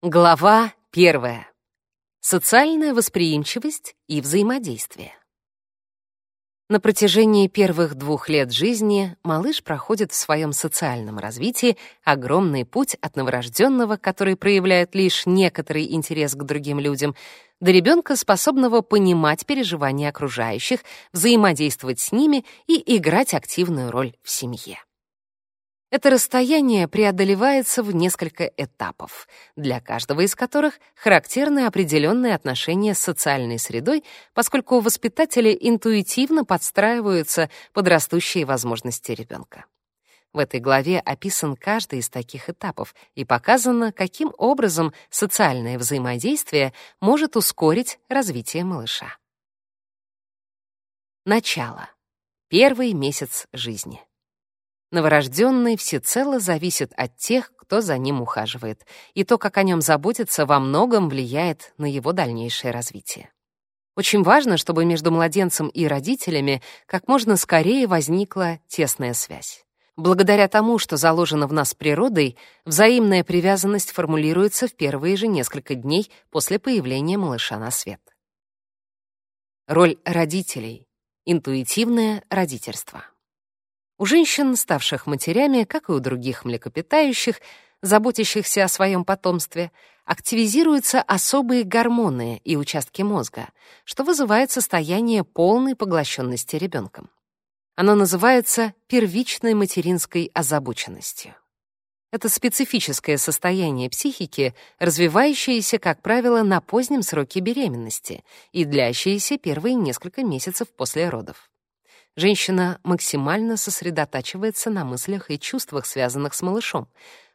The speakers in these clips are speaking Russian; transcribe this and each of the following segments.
Глава первая. Социальная восприимчивость и взаимодействие. На протяжении первых двух лет жизни малыш проходит в своем социальном развитии огромный путь от новорожденного, который проявляет лишь некоторый интерес к другим людям, до ребенка, способного понимать переживания окружающих, взаимодействовать с ними и играть активную роль в семье. Это расстояние преодолевается в несколько этапов, для каждого из которых характерны определенные отношения с социальной средой, поскольку воспитатели интуитивно подстраиваются под растущие возможности ребенка. В этой главе описан каждый из таких этапов и показано, каким образом социальное взаимодействие может ускорить развитие малыша. Начало. Первый месяц жизни. Новорожденный всецело зависит от тех, кто за ним ухаживает, и то, как о нем заботиться, во многом влияет на его дальнейшее развитие. Очень важно, чтобы между младенцем и родителями как можно скорее возникла тесная связь. Благодаря тому, что заложено в нас природой, взаимная привязанность формулируется в первые же несколько дней после появления малыша на свет. Роль родителей. Интуитивное родительство. У женщин, ставших матерями, как и у других млекопитающих, заботящихся о своем потомстве, активизируются особые гормоны и участки мозга, что вызывает состояние полной поглощенности ребенком. Оно называется первичной материнской озабоченностью. Это специфическое состояние психики, развивающееся, как правило, на позднем сроке беременности и длящееся первые несколько месяцев после родов. Женщина максимально сосредотачивается на мыслях и чувствах, связанных с малышом,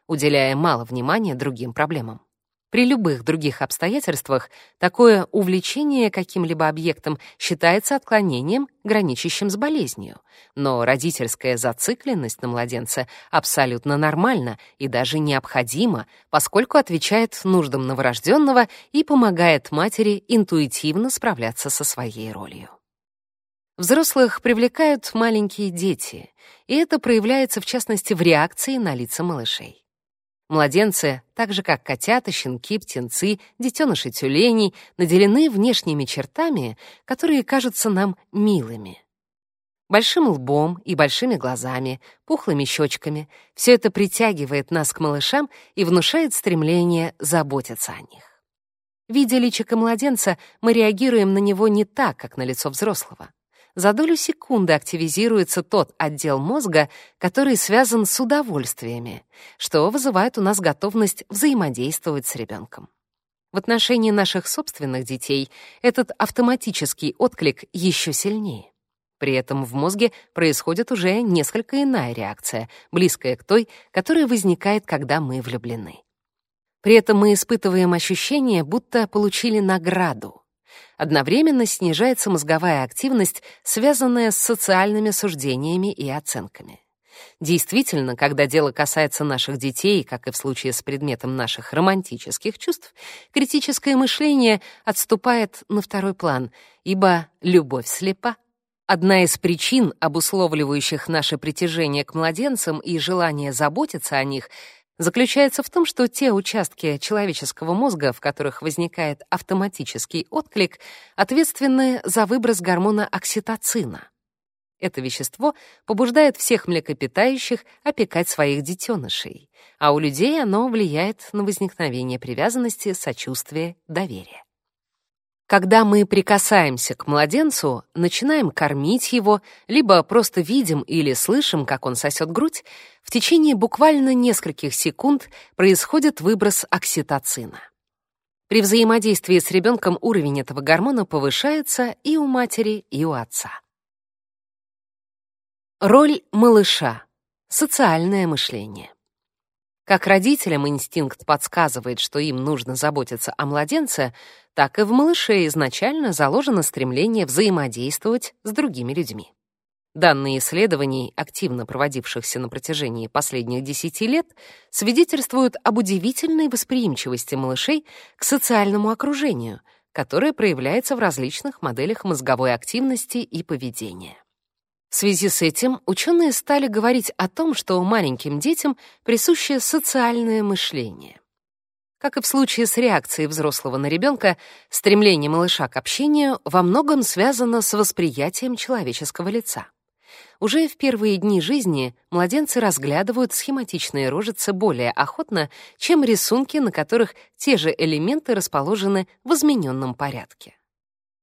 уделяя мало внимания другим проблемам. При любых других обстоятельствах такое увлечение каким-либо объектом считается отклонением, граничащим с болезнью. Но родительская зацикленность на младенце абсолютно нормальна и даже необходима, поскольку отвечает нуждам новорожденного и помогает матери интуитивно справляться со своей ролью. Взрослых привлекают маленькие дети, и это проявляется в частности в реакции на лица малышей. Младенцы, так же как котята, щенки, птенцы, детеныши тюленей, наделены внешними чертами, которые кажутся нам милыми. Большим лбом и большими глазами, пухлыми щечками — все это притягивает нас к малышам и внушает стремление заботиться о них. Видя личико младенца, мы реагируем на него не так, как на лицо взрослого за долю секунды активизируется тот отдел мозга, который связан с удовольствиями, что вызывает у нас готовность взаимодействовать с ребенком. В отношении наших собственных детей этот автоматический отклик еще сильнее. При этом в мозге происходит уже несколько иная реакция, близкая к той, которая возникает, когда мы влюблены. При этом мы испытываем ощущение, будто получили награду — Одновременно снижается мозговая активность, связанная с социальными суждениями и оценками. Действительно, когда дело касается наших детей, как и в случае с предметом наших романтических чувств, критическое мышление отступает на второй план, ибо любовь слепа. Одна из причин, обусловливающих наше притяжение к младенцам и желание заботиться о них, заключается в том, что те участки человеческого мозга, в которых возникает автоматический отклик, ответственны за выброс гормона окситоцина. Это вещество побуждает всех млекопитающих опекать своих детенышей, а у людей оно влияет на возникновение привязанности, сочувствия, доверия. Когда мы прикасаемся к младенцу, начинаем кормить его, либо просто видим или слышим, как он сосет грудь, в течение буквально нескольких секунд происходит выброс окситоцина. При взаимодействии с ребенком уровень этого гормона повышается и у матери, и у отца. Роль малыша. Социальное мышление. Как родителям инстинкт подсказывает, что им нужно заботиться о младенце, так и в малыше изначально заложено стремление взаимодействовать с другими людьми. Данные исследований, активно проводившихся на протяжении последних 10 лет, свидетельствуют об удивительной восприимчивости малышей к социальному окружению, которое проявляется в различных моделях мозговой активности и поведения. В связи с этим ученые стали говорить о том, что маленьким детям присуще социальное мышление. Как и в случае с реакцией взрослого на ребенка, стремление малыша к общению во многом связано с восприятием человеческого лица. Уже в первые дни жизни младенцы разглядывают схематичные рожицы более охотно, чем рисунки, на которых те же элементы расположены в измененном порядке.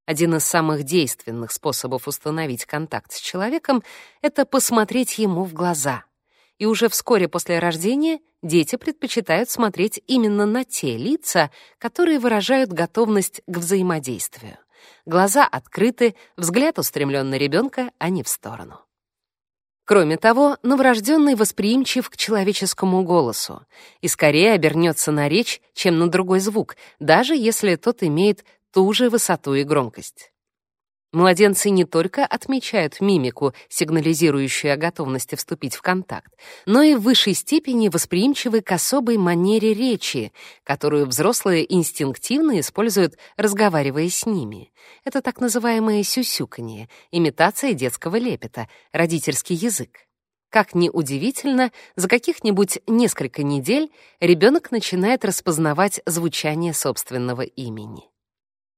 Один из самых действенных способов установить контакт с человеком — это посмотреть ему в глаза. И уже вскоре после рождения дети предпочитают смотреть именно на те лица, которые выражают готовность к взаимодействию. Глаза открыты, взгляд устремлен на ребенка, а не в сторону. Кроме того, новорожденный восприимчив к человеческому голосу и скорее обернется на речь, чем на другой звук, даже если тот имеет ту же высоту и громкость. Младенцы не только отмечают мимику, сигнализирующую о готовности вступить в контакт, но и в высшей степени восприимчивы к особой манере речи, которую взрослые инстинктивно используют, разговаривая с ними. Это так называемое сюсюканье, имитация детского лепета, родительский язык. Как ни удивительно, за каких-нибудь несколько недель ребенок начинает распознавать звучание собственного имени.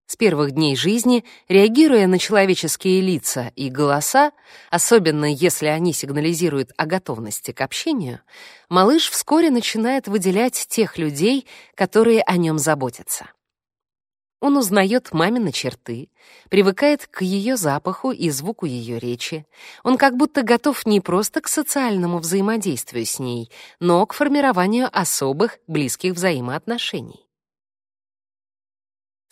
С первых дней жизни, реагируя на человеческие лица и голоса, особенно если они сигнализируют о готовности к общению, малыш вскоре начинает выделять тех людей, которые о нем заботятся. Он узнает мамины черты, привыкает к ее запаху и звуку ее речи. Он как будто готов не просто к социальному взаимодействию с ней, но к формированию особых, близких взаимоотношений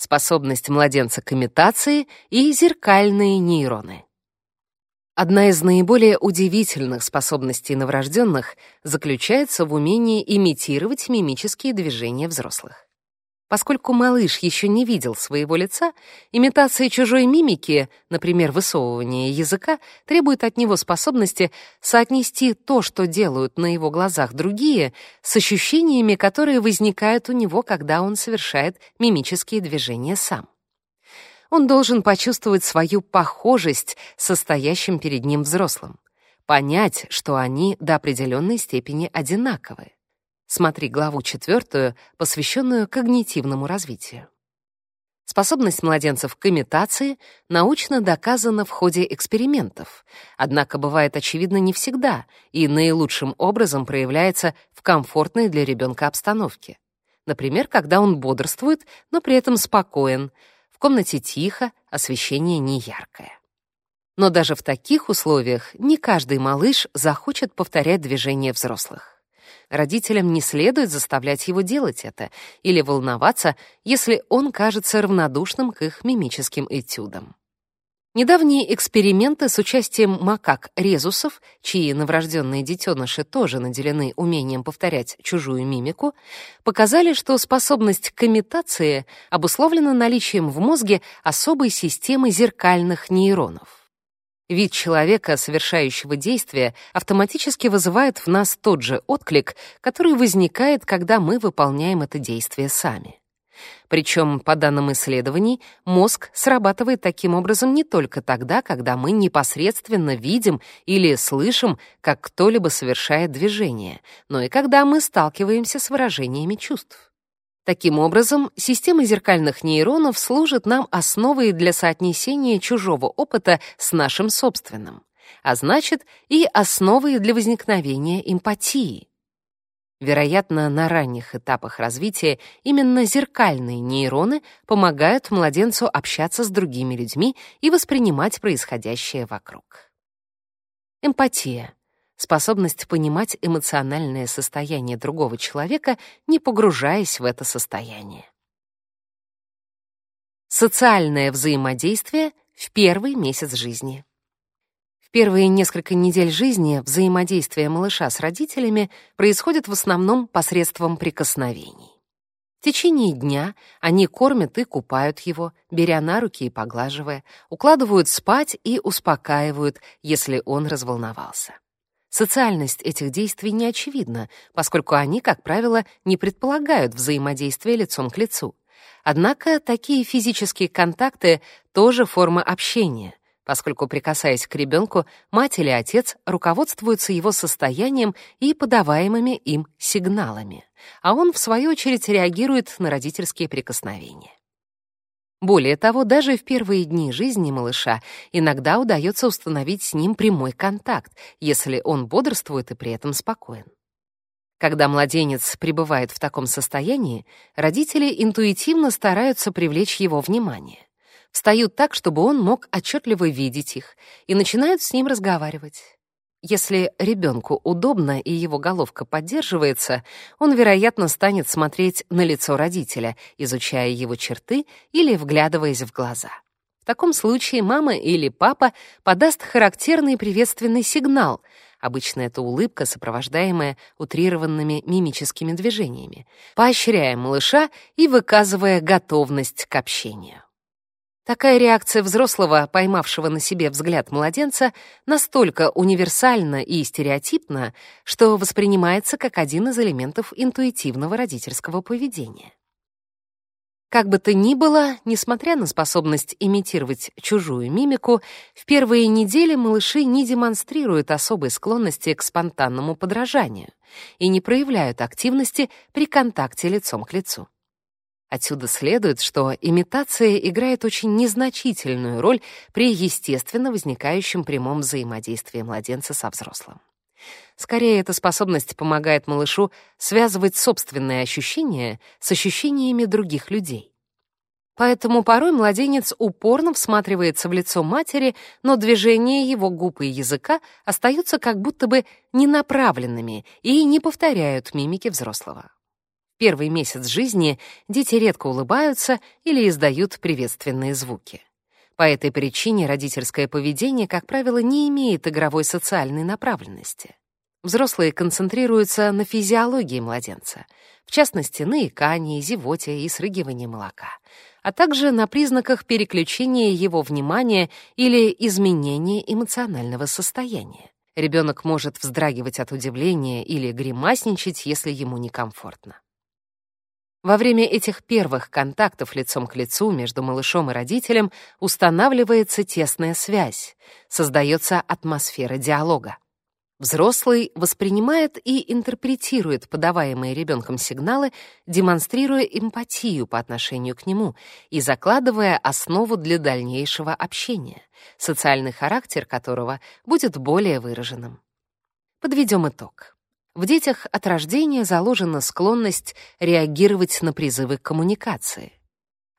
способность младенца к имитации и зеркальные нейроны. Одна из наиболее удивительных способностей новорожденных заключается в умении имитировать мимические движения взрослых. Поскольку малыш еще не видел своего лица, имитация чужой мимики, например, высовывание языка, требует от него способности соотнести то, что делают на его глазах другие, с ощущениями, которые возникают у него, когда он совершает мимические движения сам. Он должен почувствовать свою похожесть состоящим перед ним взрослым, понять, что они до определенной степени одинаковы. Смотри главу четвертую, посвященную когнитивному развитию. Способность младенцев к имитации научно доказана в ходе экспериментов, однако бывает очевидно не всегда и наилучшим образом проявляется в комфортной для ребенка обстановке. Например, когда он бодрствует, но при этом спокоен, в комнате тихо, освещение неяркое. Но даже в таких условиях не каждый малыш захочет повторять движения взрослых. Родителям не следует заставлять его делать это или волноваться, если он кажется равнодушным к их мимическим этюдам. Недавние эксперименты с участием макак-резусов, чьи новорожденные детеныши тоже наделены умением повторять чужую мимику, показали, что способность к имитации обусловлена наличием в мозге особой системы зеркальных нейронов. Вид человека, совершающего действие, автоматически вызывает в нас тот же отклик, который возникает, когда мы выполняем это действие сами. Причем, по данным исследований, мозг срабатывает таким образом не только тогда, когда мы непосредственно видим или слышим, как кто-либо совершает движение, но и когда мы сталкиваемся с выражениями чувств. Таким образом, система зеркальных нейронов служит нам основой для соотнесения чужого опыта с нашим собственным, а значит, и основой для возникновения эмпатии. Вероятно, на ранних этапах развития именно зеркальные нейроны помогают младенцу общаться с другими людьми и воспринимать происходящее вокруг. Эмпатия способность понимать эмоциональное состояние другого человека, не погружаясь в это состояние. Социальное взаимодействие в первый месяц жизни. В первые несколько недель жизни взаимодействие малыша с родителями происходит в основном посредством прикосновений. В течение дня они кормят и купают его, беря на руки и поглаживая, укладывают спать и успокаивают, если он разволновался. Социальность этих действий не очевидна, поскольку они, как правило, не предполагают взаимодействия лицом к лицу. Однако такие физические контакты тоже форма общения, поскольку, прикасаясь к ребенку, мать или отец руководствуются его состоянием и подаваемыми им сигналами, а он, в свою очередь, реагирует на родительские прикосновения. Более того, даже в первые дни жизни малыша иногда удается установить с ним прямой контакт, если он бодрствует и при этом спокоен. Когда младенец пребывает в таком состоянии, родители интуитивно стараются привлечь его внимание. Встают так, чтобы он мог отчетливо видеть их, и начинают с ним разговаривать. Если ребенку удобно и его головка поддерживается, он, вероятно, станет смотреть на лицо родителя, изучая его черты или вглядываясь в глаза. В таком случае мама или папа подаст характерный приветственный сигнал. Обычно это улыбка, сопровождаемая утрированными мимическими движениями, поощряя малыша и выказывая готовность к общению. Такая реакция взрослого, поймавшего на себе взгляд младенца, настолько универсальна и стереотипна, что воспринимается как один из элементов интуитивного родительского поведения. Как бы то ни было, несмотря на способность имитировать чужую мимику, в первые недели малыши не демонстрируют особой склонности к спонтанному подражанию и не проявляют активности при контакте лицом к лицу. Отсюда следует, что имитация играет очень незначительную роль при естественно возникающем прямом взаимодействии младенца со взрослым. Скорее, эта способность помогает малышу связывать собственные ощущения с ощущениями других людей. Поэтому порой младенец упорно всматривается в лицо матери, но движения его губ и языка остаются как будто бы ненаправленными и не повторяют мимики взрослого первый месяц жизни дети редко улыбаются или издают приветственные звуки. По этой причине родительское поведение, как правило, не имеет игровой социальной направленности. Взрослые концентрируются на физиологии младенца, в частности, на икании, зевоте и срыгивании молока, а также на признаках переключения его внимания или изменения эмоционального состояния. Ребенок может вздрагивать от удивления или гримасничать, если ему некомфортно. Во время этих первых контактов лицом к лицу между малышом и родителем устанавливается тесная связь, создается атмосфера диалога. Взрослый воспринимает и интерпретирует подаваемые ребенком сигналы, демонстрируя эмпатию по отношению к нему и закладывая основу для дальнейшего общения, социальный характер которого будет более выраженным. Подведем итог. В детях от рождения заложена склонность реагировать на призывы к коммуникации,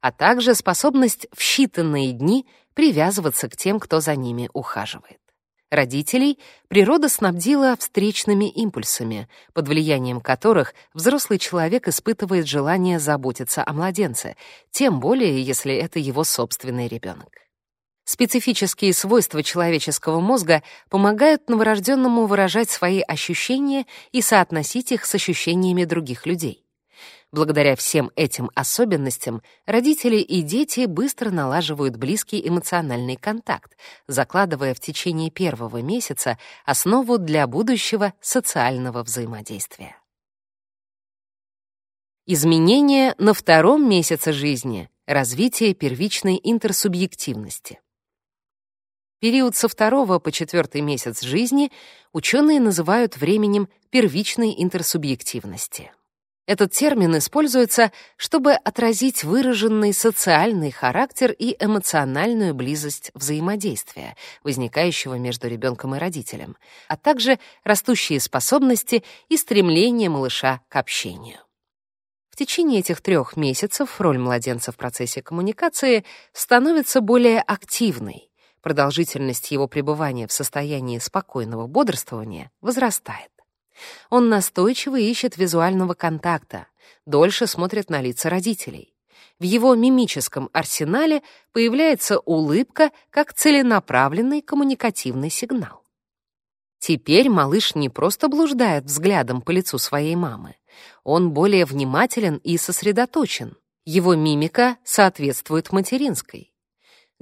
а также способность в считанные дни привязываться к тем, кто за ними ухаживает. Родителей природа снабдила встречными импульсами, под влиянием которых взрослый человек испытывает желание заботиться о младенце, тем более, если это его собственный ребенок. Специфические свойства человеческого мозга помогают новорожденному выражать свои ощущения и соотносить их с ощущениями других людей. Благодаря всем этим особенностям родители и дети быстро налаживают близкий эмоциональный контакт, закладывая в течение первого месяца основу для будущего социального взаимодействия. Изменения на втором месяце жизни. Развитие первичной интерсубъективности. Период со второго по четвертый месяц жизни ученые называют временем первичной интерсубъективности. Этот термин используется, чтобы отразить выраженный социальный характер и эмоциональную близость взаимодействия, возникающего между ребенком и родителем, а также растущие способности и стремление малыша к общению. В течение этих трех месяцев роль младенца в процессе коммуникации становится более активной, продолжительность его пребывания в состоянии спокойного бодрствования возрастает. Он настойчиво ищет визуального контакта, дольше смотрит на лица родителей. В его мимическом арсенале появляется улыбка как целенаправленный коммуникативный сигнал. Теперь малыш не просто блуждает взглядом по лицу своей мамы. Он более внимателен и сосредоточен. Его мимика соответствует материнской.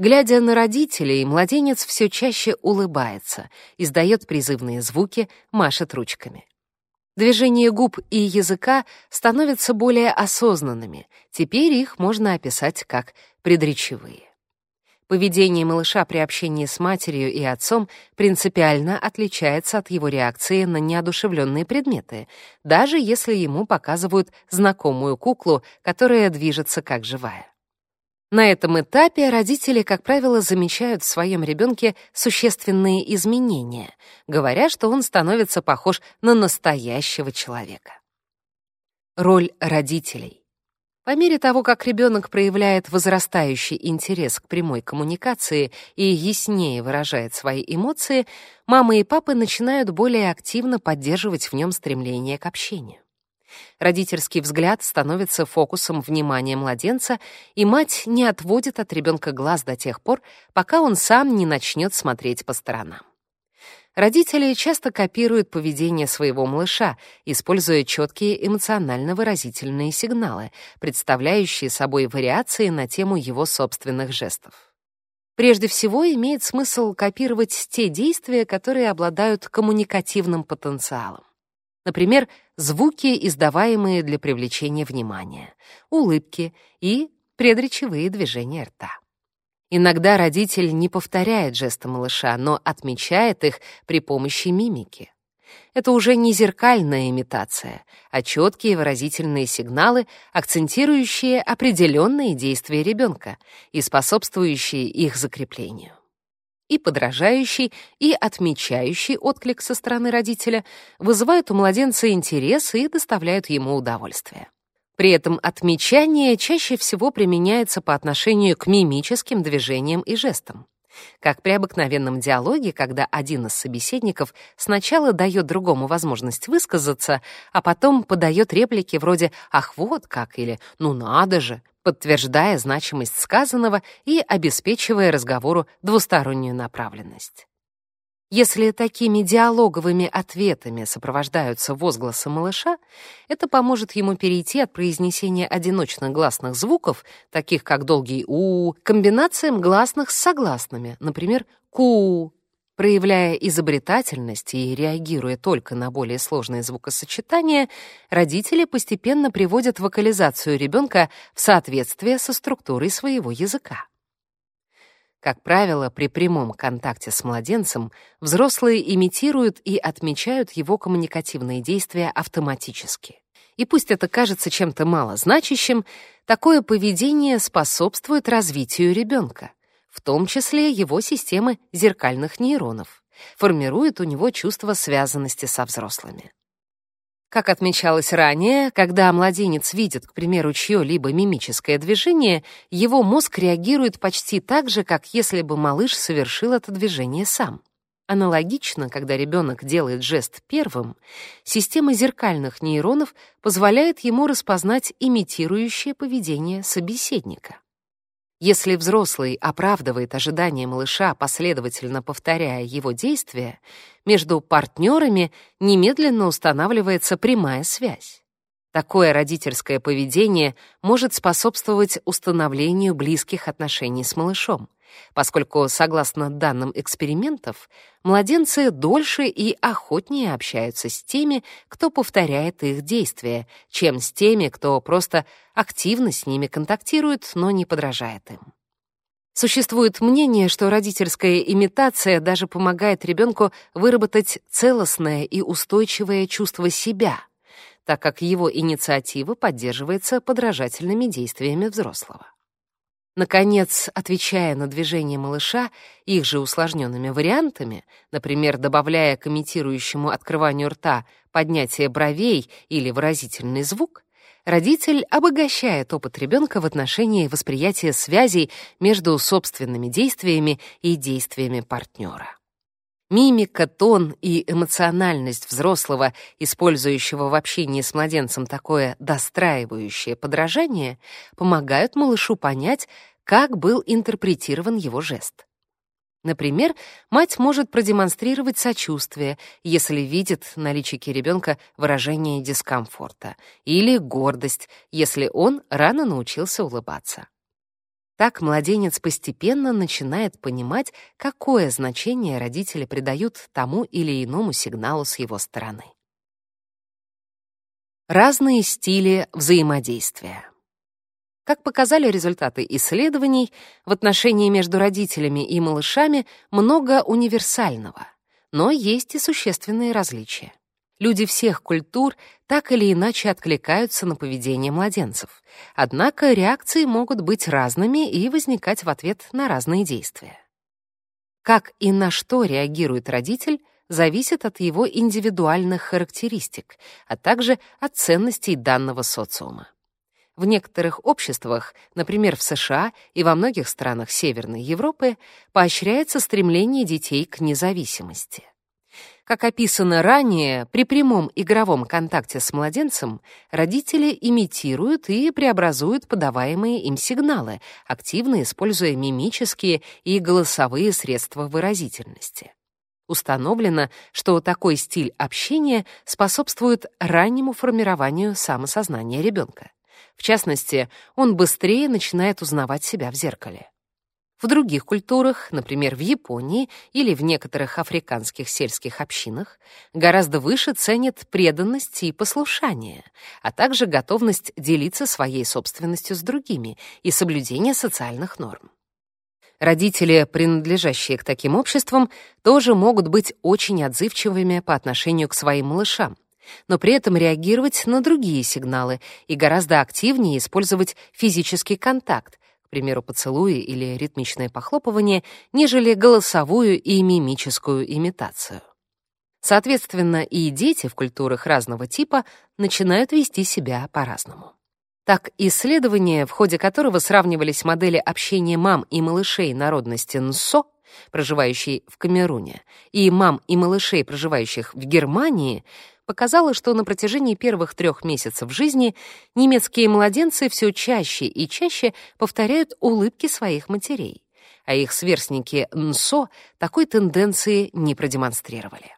Глядя на родителей, младенец все чаще улыбается, издает призывные звуки, машет ручками. Движения губ и языка становятся более осознанными, теперь их можно описать как предречевые. Поведение малыша при общении с матерью и отцом принципиально отличается от его реакции на неодушевленные предметы, даже если ему показывают знакомую куклу, которая движется как живая. На этом этапе родители, как правило, замечают в своем ребенке существенные изменения, говоря, что он становится похож на настоящего человека. Роль родителей. По мере того, как ребенок проявляет возрастающий интерес к прямой коммуникации и яснее выражает свои эмоции, мама и папа начинают более активно поддерживать в нем стремление к общению. Родительский взгляд становится фокусом внимания младенца, и мать не отводит от ребенка глаз до тех пор, пока он сам не начнет смотреть по сторонам. Родители часто копируют поведение своего малыша, используя четкие эмоционально-выразительные сигналы, представляющие собой вариации на тему его собственных жестов. Прежде всего, имеет смысл копировать те действия, которые обладают коммуникативным потенциалом. Например, звуки, издаваемые для привлечения внимания, улыбки и предречевые движения рта. Иногда родитель не повторяет жесты малыша, но отмечает их при помощи мимики. Это уже не зеркальная имитация, а четкие выразительные сигналы, акцентирующие определенные действия ребенка и способствующие их закреплению. И подражающий, и отмечающий отклик со стороны родителя вызывают у младенца интерес и доставляют ему удовольствие. При этом отмечание чаще всего применяется по отношению к мимическим движениям и жестам. Как при обыкновенном диалоге, когда один из собеседников сначала дает другому возможность высказаться, а потом подает реплики вроде «ах, вот как» или «ну надо же», подтверждая значимость сказанного и обеспечивая разговору двустороннюю направленность. Если такими диалоговыми ответами сопровождаются возгласы малыша, это поможет ему перейти от произнесения одиночных гласных звуков, таких как долгий «у», к комбинациям гласных с согласными, например, «ку». Проявляя изобретательность и реагируя только на более сложные звукосочетания, родители постепенно приводят вокализацию ребенка в соответствие со структурой своего языка. Как правило, при прямом контакте с младенцем взрослые имитируют и отмечают его коммуникативные действия автоматически. И пусть это кажется чем-то малозначащим, такое поведение способствует развитию ребенка, в том числе его системы зеркальных нейронов, формирует у него чувство связанности со взрослыми. Как отмечалось ранее, когда младенец видит, к примеру, чье-либо мимическое движение, его мозг реагирует почти так же, как если бы малыш совершил это движение сам. Аналогично, когда ребенок делает жест первым, система зеркальных нейронов позволяет ему распознать имитирующее поведение собеседника. Если взрослый оправдывает ожидания малыша, последовательно повторяя его действия, между партнерами немедленно устанавливается прямая связь. Такое родительское поведение может способствовать установлению близких отношений с малышом поскольку, согласно данным экспериментов, младенцы дольше и охотнее общаются с теми, кто повторяет их действия, чем с теми, кто просто активно с ними контактирует, но не подражает им. Существует мнение, что родительская имитация даже помогает ребенку выработать целостное и устойчивое чувство себя, так как его инициатива поддерживается подражательными действиями взрослого. Наконец, отвечая на движение малыша их же усложненными вариантами, например, добавляя к имитирующему открыванию рта поднятие бровей или выразительный звук, родитель обогащает опыт ребенка в отношении восприятия связей между собственными действиями и действиями партнера. Мимика, тон и эмоциональность взрослого, использующего в общении с младенцем такое достраивающее подражание, помогают малышу понять, как был интерпретирован его жест. Например, мать может продемонстрировать сочувствие, если видит на личике ребенка выражение дискомфорта, или гордость, если он рано научился улыбаться. Так младенец постепенно начинает понимать, какое значение родители придают тому или иному сигналу с его стороны. Разные стили взаимодействия. Как показали результаты исследований, в отношении между родителями и малышами много универсального, но есть и существенные различия. Люди всех культур так или иначе откликаются на поведение младенцев. Однако реакции могут быть разными и возникать в ответ на разные действия. Как и на что реагирует родитель, зависит от его индивидуальных характеристик, а также от ценностей данного социума. В некоторых обществах, например, в США и во многих странах Северной Европы, поощряется стремление детей к независимости. Как описано ранее, при прямом игровом контакте с младенцем родители имитируют и преобразуют подаваемые им сигналы, активно используя мимические и голосовые средства выразительности. Установлено, что такой стиль общения способствует раннему формированию самосознания ребенка. В частности, он быстрее начинает узнавать себя в зеркале. В других культурах, например, в Японии или в некоторых африканских сельских общинах, гораздо выше ценят преданность и послушание, а также готовность делиться своей собственностью с другими и соблюдение социальных норм. Родители, принадлежащие к таким обществам, тоже могут быть очень отзывчивыми по отношению к своим малышам, но при этом реагировать на другие сигналы и гораздо активнее использовать физический контакт, примеру, поцелуи или ритмичное похлопывание, нежели голосовую и мимическую имитацию. Соответственно, и дети в культурах разного типа начинают вести себя по-разному. Так, исследование, в ходе которого сравнивались модели общения мам и малышей народности Нсо, проживающей в Камеруне, и мам и малышей, проживающих в Германии, показало, что на протяжении первых трех месяцев жизни немецкие младенцы все чаще и чаще повторяют улыбки своих матерей, а их сверстники НСО такой тенденции не продемонстрировали.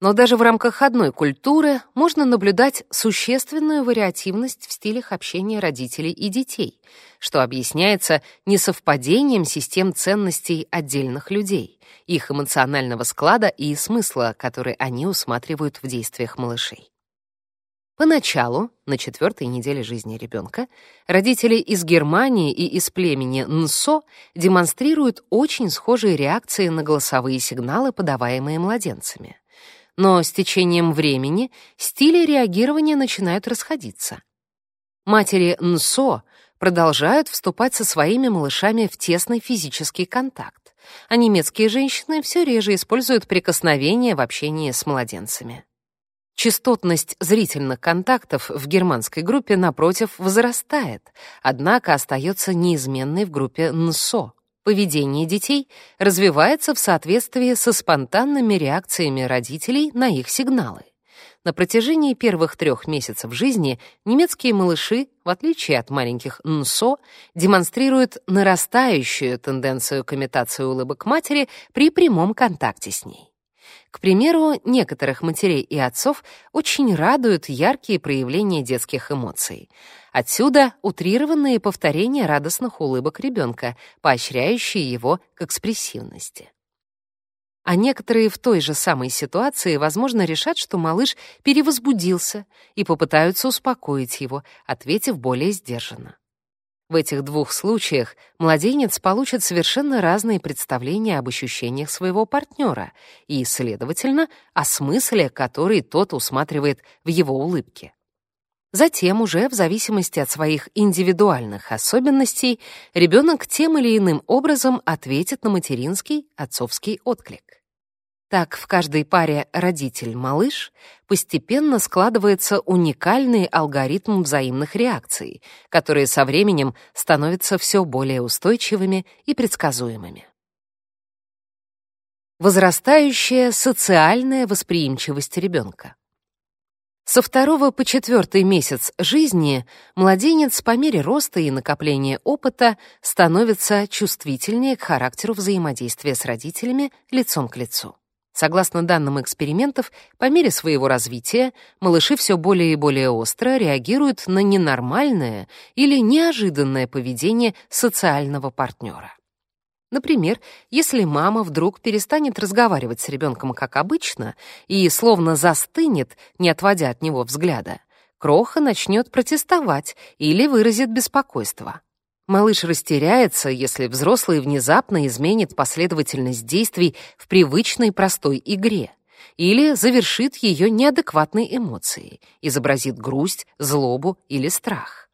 Но даже в рамках одной культуры можно наблюдать существенную вариативность в стилях общения родителей и детей, что объясняется несовпадением систем ценностей отдельных людей, их эмоционального склада и смысла, который они усматривают в действиях малышей. Поначалу, на четвертой неделе жизни ребенка, родители из Германии и из племени Нсо демонстрируют очень схожие реакции на голосовые сигналы, подаваемые младенцами. Но с течением времени стили реагирования начинают расходиться. Матери НСО продолжают вступать со своими малышами в тесный физический контакт, а немецкие женщины все реже используют прикосновения в общении с младенцами. Частотность зрительных контактов в германской группе, напротив, возрастает, однако остается неизменной в группе НСО. Поведение детей развивается в соответствии со спонтанными реакциями родителей на их сигналы. На протяжении первых трех месяцев жизни немецкие малыши, в отличие от маленьких НСО, демонстрируют нарастающую тенденцию к имитации улыбок матери при прямом контакте с ней. К примеру, некоторых матерей и отцов очень радуют яркие проявления детских эмоций. Отсюда утрированные повторения радостных улыбок ребенка, поощряющие его к экспрессивности. А некоторые в той же самой ситуации, возможно, решат, что малыш перевозбудился и попытаются успокоить его, ответив более сдержанно. В этих двух случаях младенец получит совершенно разные представления об ощущениях своего партнера и, следовательно, о смысле, который тот усматривает в его улыбке. Затем уже в зависимости от своих индивидуальных особенностей ребенок тем или иным образом ответит на материнский, отцовский отклик. Так в каждой паре родитель-малыш постепенно складывается уникальный алгоритм взаимных реакций, которые со временем становятся все более устойчивыми и предсказуемыми. Возрастающая социальная восприимчивость ребенка. Со второго по четвертый месяц жизни младенец по мере роста и накопления опыта становится чувствительнее к характеру взаимодействия с родителями лицом к лицу. Согласно данным экспериментов, по мере своего развития малыши все более и более остро реагируют на ненормальное или неожиданное поведение социального партнера. Например, если мама вдруг перестанет разговаривать с ребенком как обычно и словно застынет, не отводя от него взгляда, Кроха начнет протестовать или выразит беспокойство. Малыш растеряется, если взрослый внезапно изменит последовательность действий в привычной простой игре или завершит ее неадекватной эмоцией, изобразит грусть, злобу или страх.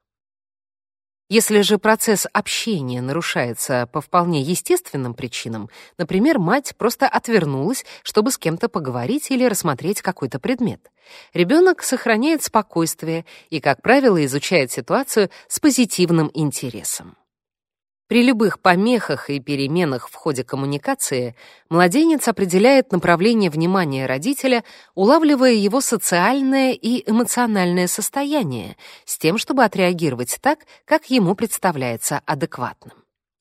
Если же процесс общения нарушается по вполне естественным причинам, например, мать просто отвернулась, чтобы с кем-то поговорить или рассмотреть какой-то предмет, ребенок сохраняет спокойствие и, как правило, изучает ситуацию с позитивным интересом. При любых помехах и переменах в ходе коммуникации младенец определяет направление внимания родителя, улавливая его социальное и эмоциональное состояние, с тем, чтобы отреагировать так, как ему представляется адекватным.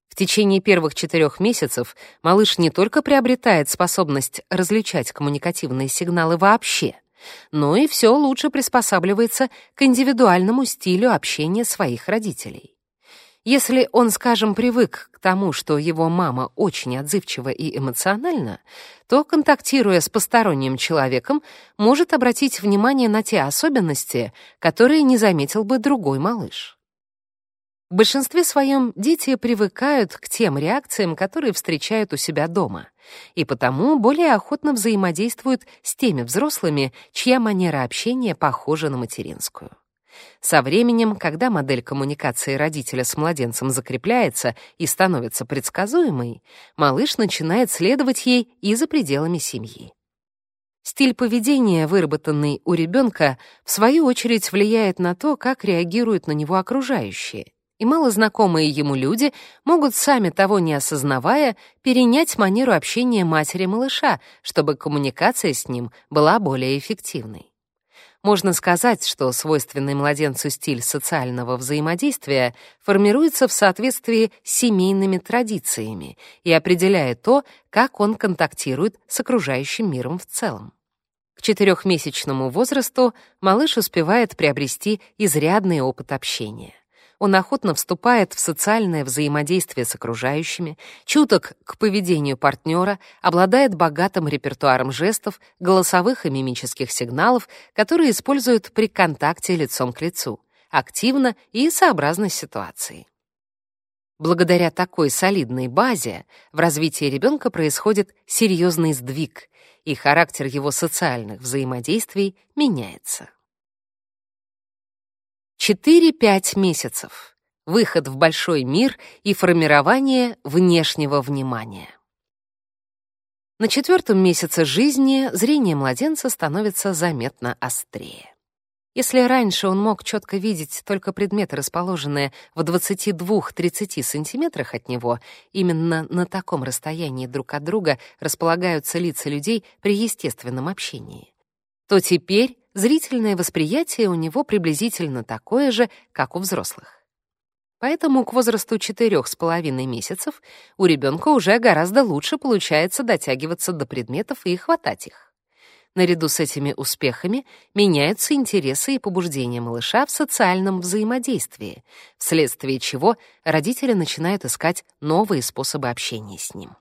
В течение первых четырех месяцев малыш не только приобретает способность различать коммуникативные сигналы вообще, но и все лучше приспосабливается к индивидуальному стилю общения своих родителей. Если он, скажем, привык к тому, что его мама очень отзывчива и эмоциональна, то, контактируя с посторонним человеком, может обратить внимание на те особенности, которые не заметил бы другой малыш. В большинстве своем дети привыкают к тем реакциям, которые встречают у себя дома, и потому более охотно взаимодействуют с теми взрослыми, чья манера общения похожа на материнскую. Со временем, когда модель коммуникации родителя с младенцем закрепляется и становится предсказуемой, малыш начинает следовать ей и за пределами семьи. Стиль поведения, выработанный у ребенка, в свою очередь влияет на то, как реагируют на него окружающие. И малознакомые ему люди могут, сами того не осознавая, перенять манеру общения матери малыша, чтобы коммуникация с ним была более эффективной. Можно сказать, что свойственный младенцу стиль социального взаимодействия формируется в соответствии с семейными традициями и определяет то, как он контактирует с окружающим миром в целом. К четырехмесячному возрасту малыш успевает приобрести изрядный опыт общения. Он охотно вступает в социальное взаимодействие с окружающими, чуток к поведению партнера, обладает богатым репертуаром жестов, голосовых и мимических сигналов, которые используют при контакте лицом к лицу, активно и сообразно ситуации. Благодаря такой солидной базе в развитии ребенка происходит серьезный сдвиг, и характер его социальных взаимодействий меняется. 4-5 месяцев. Выход в большой мир и формирование внешнего внимания. На четвертом месяце жизни зрение младенца становится заметно острее. Если раньше он мог четко видеть только предметы, расположенные в 22-30 сантиметрах от него, именно на таком расстоянии друг от друга располагаются лица людей при естественном общении, то теперь зрительное восприятие у него приблизительно такое же, как у взрослых. Поэтому к возрасту четырех с половиной месяцев у ребенка уже гораздо лучше получается дотягиваться до предметов и хватать их. Наряду с этими успехами меняются интересы и побуждения малыша в социальном взаимодействии, вследствие чего родители начинают искать новые способы общения с ним.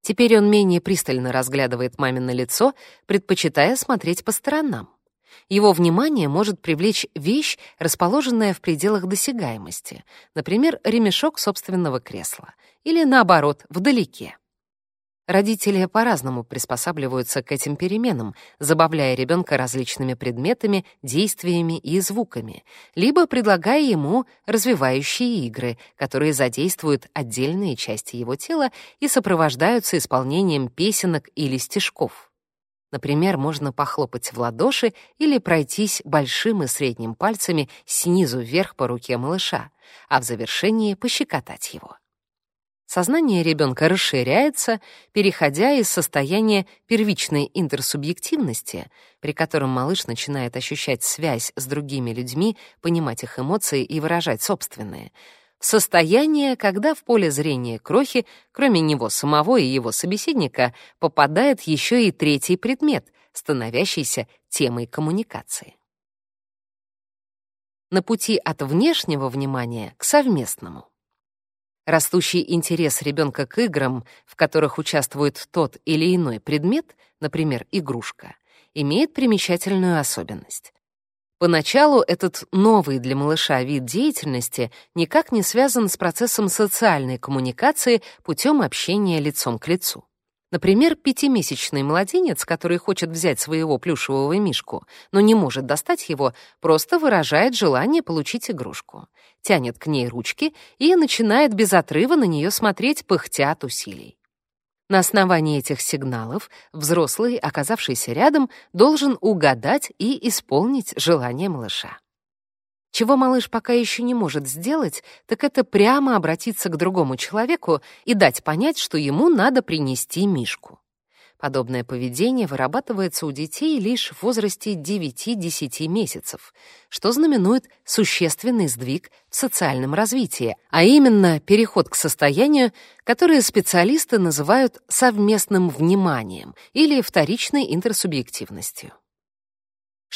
Теперь он менее пристально разглядывает мамино лицо, предпочитая смотреть по сторонам. Его внимание может привлечь вещь, расположенная в пределах досягаемости, например, ремешок собственного кресла, или наоборот, вдалеке. Родители по-разному приспосабливаются к этим переменам, забавляя ребенка различными предметами, действиями и звуками, либо предлагая ему развивающие игры, которые задействуют отдельные части его тела и сопровождаются исполнением песенок или стишков. Например, можно похлопать в ладоши или пройтись большим и средним пальцами снизу вверх по руке малыша, а в завершении пощекотать его. Сознание ребенка расширяется, переходя из состояния первичной интерсубъективности, при котором малыш начинает ощущать связь с другими людьми, понимать их эмоции и выражать собственные, состояние, когда в поле зрения крохи, кроме него самого и его собеседника, попадает еще и третий предмет, становящийся темой коммуникации. На пути от внешнего внимания к совместному. Растущий интерес ребенка к играм, в которых участвует тот или иной предмет, например, игрушка, имеет примечательную особенность. Поначалу этот новый для малыша вид деятельности никак не связан с процессом социальной коммуникации путем общения лицом к лицу. Например, пятимесячный младенец, который хочет взять своего плюшевого мишку, но не может достать его, просто выражает желание получить игрушку, тянет к ней ручки и начинает без отрыва на нее смотреть, пыхтя от усилий. На основании этих сигналов взрослый, оказавшийся рядом, должен угадать и исполнить желание малыша. Чего малыш пока еще не может сделать, так это прямо обратиться к другому человеку и дать понять, что ему надо принести мишку. Подобное поведение вырабатывается у детей лишь в возрасте 9-10 месяцев, что знаменует существенный сдвиг в социальном развитии, а именно переход к состоянию, которое специалисты называют совместным вниманием или вторичной интерсубъективностью.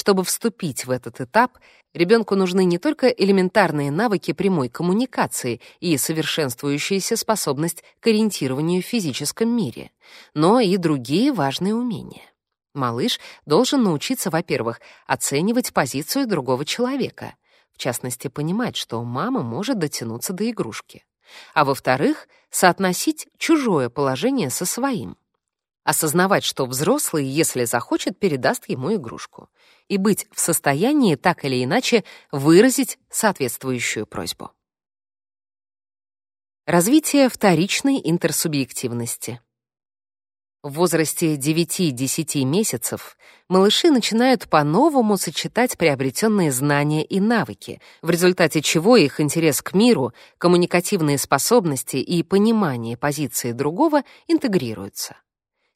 Чтобы вступить в этот этап, ребенку нужны не только элементарные навыки прямой коммуникации и совершенствующаяся способность к ориентированию в физическом мире, но и другие важные умения. Малыш должен научиться, во-первых, оценивать позицию другого человека, в частности, понимать, что мама может дотянуться до игрушки, а во-вторых, соотносить чужое положение со своим осознавать, что взрослый, если захочет, передаст ему игрушку, и быть в состоянии так или иначе выразить соответствующую просьбу. Развитие вторичной интерсубъективности. В возрасте 9-10 месяцев малыши начинают по-новому сочетать приобретенные знания и навыки, в результате чего их интерес к миру, коммуникативные способности и понимание позиции другого интегрируются.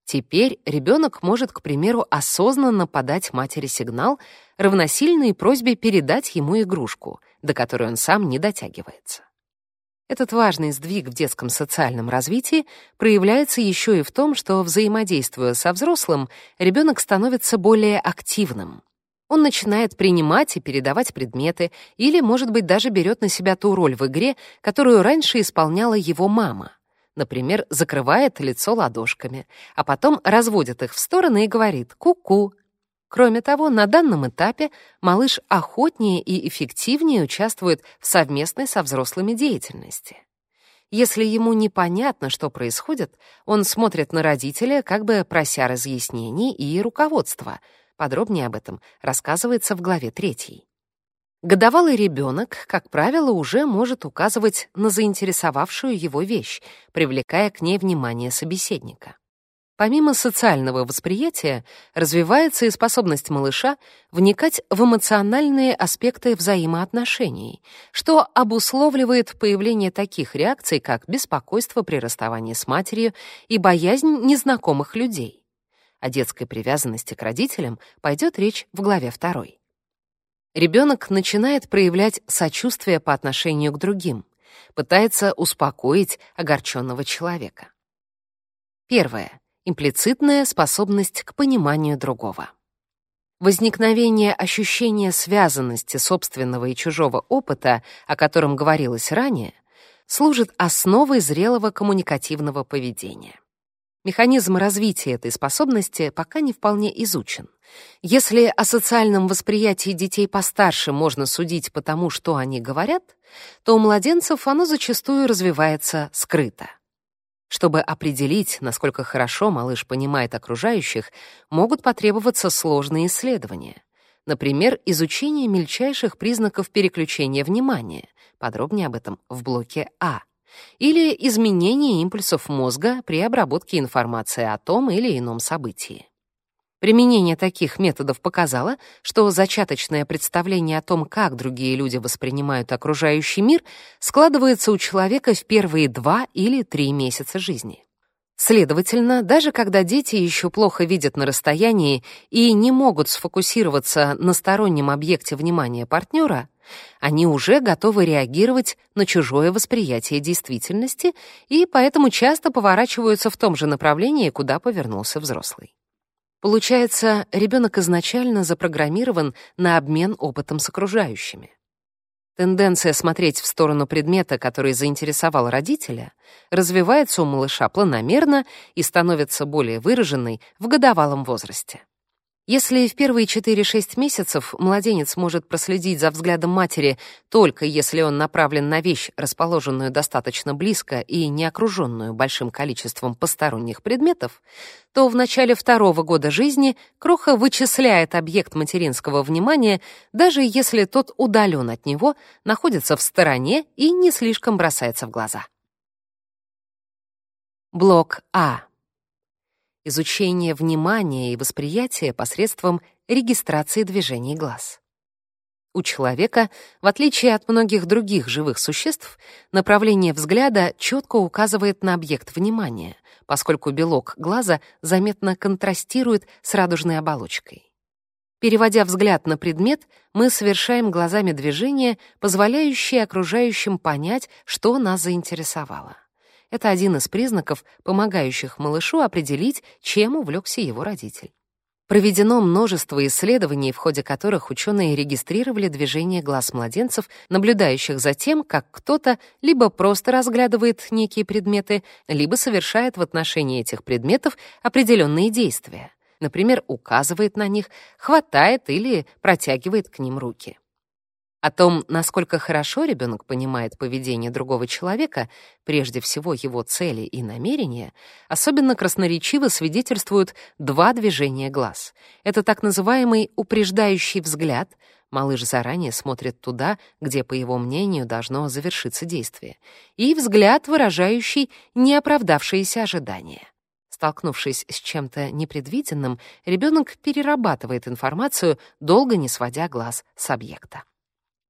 Теперь ребенок может, к примеру, осознанно подать матери сигнал, равносильный просьбе передать ему игрушку, до которой он сам не дотягивается. Этот важный сдвиг в детском социальном развитии проявляется еще и в том, что, взаимодействуя со взрослым, ребенок становится более активным. Он начинает принимать и передавать предметы или, может быть, даже берет на себя ту роль в игре, которую раньше исполняла его мама — Например, закрывает лицо ладошками, а потом разводит их в стороны и говорит «ку-ку». Кроме того, на данном этапе малыш охотнее и эффективнее участвует в совместной со взрослыми деятельности. Если ему непонятно, что происходит, он смотрит на родителя, как бы прося разъяснений и руководства. Подробнее об этом рассказывается в главе 3. Годовалый ребенок, как правило, уже может указывать на заинтересовавшую его вещь, привлекая к ней внимание собеседника. Помимо социального восприятия, развивается и способность малыша вникать в эмоциональные аспекты взаимоотношений, что обусловливает появление таких реакций, как беспокойство при расставании с матерью и боязнь незнакомых людей. О детской привязанности к родителям пойдет речь в главе 2 ребенок начинает проявлять сочувствие по отношению к другим, пытается успокоить огорченного человека. Первое. Имплицитная способность к пониманию другого. Возникновение ощущения связанности собственного и чужого опыта, о котором говорилось ранее, служит основой зрелого коммуникативного поведения. Механизм развития этой способности пока не вполне изучен. Если о социальном восприятии детей постарше можно судить по тому, что они говорят, то у младенцев оно зачастую развивается скрыто. Чтобы определить, насколько хорошо малыш понимает окружающих, могут потребоваться сложные исследования. Например, изучение мельчайших признаков переключения внимания. Подробнее об этом в блоке А или изменение импульсов мозга при обработке информации о том или ином событии. Применение таких методов показало, что зачаточное представление о том, как другие люди воспринимают окружающий мир, складывается у человека в первые два или три месяца жизни. Следовательно, даже когда дети еще плохо видят на расстоянии и не могут сфокусироваться на стороннем объекте внимания партнера, они уже готовы реагировать на чужое восприятие действительности и поэтому часто поворачиваются в том же направлении, куда повернулся взрослый. Получается, ребенок изначально запрограммирован на обмен опытом с окружающими. Тенденция смотреть в сторону предмета, который заинтересовал родителя, развивается у малыша планомерно и становится более выраженной в годовалом возрасте. Если в первые 4-6 месяцев младенец может проследить за взглядом матери только если он направлен на вещь, расположенную достаточно близко и не окруженную большим количеством посторонних предметов, то в начале второго года жизни кроха вычисляет объект материнского внимания, даже если тот удален от него, находится в стороне и не слишком бросается в глаза. Блок А изучение внимания и восприятия посредством регистрации движений глаз. У человека, в отличие от многих других живых существ, направление взгляда четко указывает на объект внимания, поскольку белок глаза заметно контрастирует с радужной оболочкой. Переводя взгляд на предмет, мы совершаем глазами движение, позволяющее окружающим понять, что нас заинтересовало. Это один из признаков, помогающих малышу определить, чем увлекся его родитель. Проведено множество исследований, в ходе которых ученые регистрировали движение глаз младенцев, наблюдающих за тем, как кто-то либо просто разглядывает некие предметы, либо совершает в отношении этих предметов определенные действия. Например, указывает на них, хватает или протягивает к ним руки. О том, насколько хорошо ребенок понимает поведение другого человека, прежде всего его цели и намерения, особенно красноречиво свидетельствуют два движения глаз. Это так называемый упреждающий взгляд. Малыш заранее смотрит туда, где, по его мнению, должно завершиться действие. И взгляд, выражающий неоправдавшиеся ожидания. Столкнувшись с чем-то непредвиденным, ребенок перерабатывает информацию, долго не сводя глаз с объекта.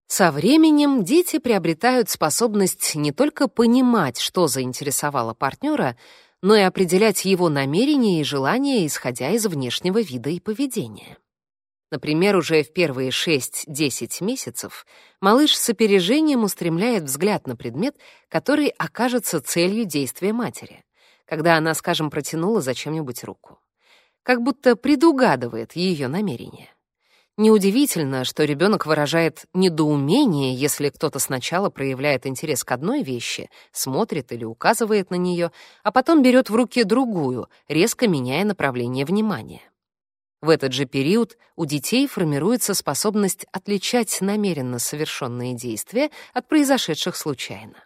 Со временем дети приобретают способность не только понимать, что заинтересовало партнера, но и определять его намерения и желания, исходя из внешнего вида и поведения. Например, уже в первые 6-10 месяцев малыш с опережением устремляет взгляд на предмет, который окажется целью действия матери, когда она, скажем, протянула зачем-нибудь руку. Как будто предугадывает ее намерение. Неудивительно, что ребенок выражает недоумение, если кто-то сначала проявляет интерес к одной вещи, смотрит или указывает на нее, а потом берет в руки другую, резко меняя направление внимания. В этот же период у детей формируется способность отличать намеренно совершенные действия от произошедших случайно.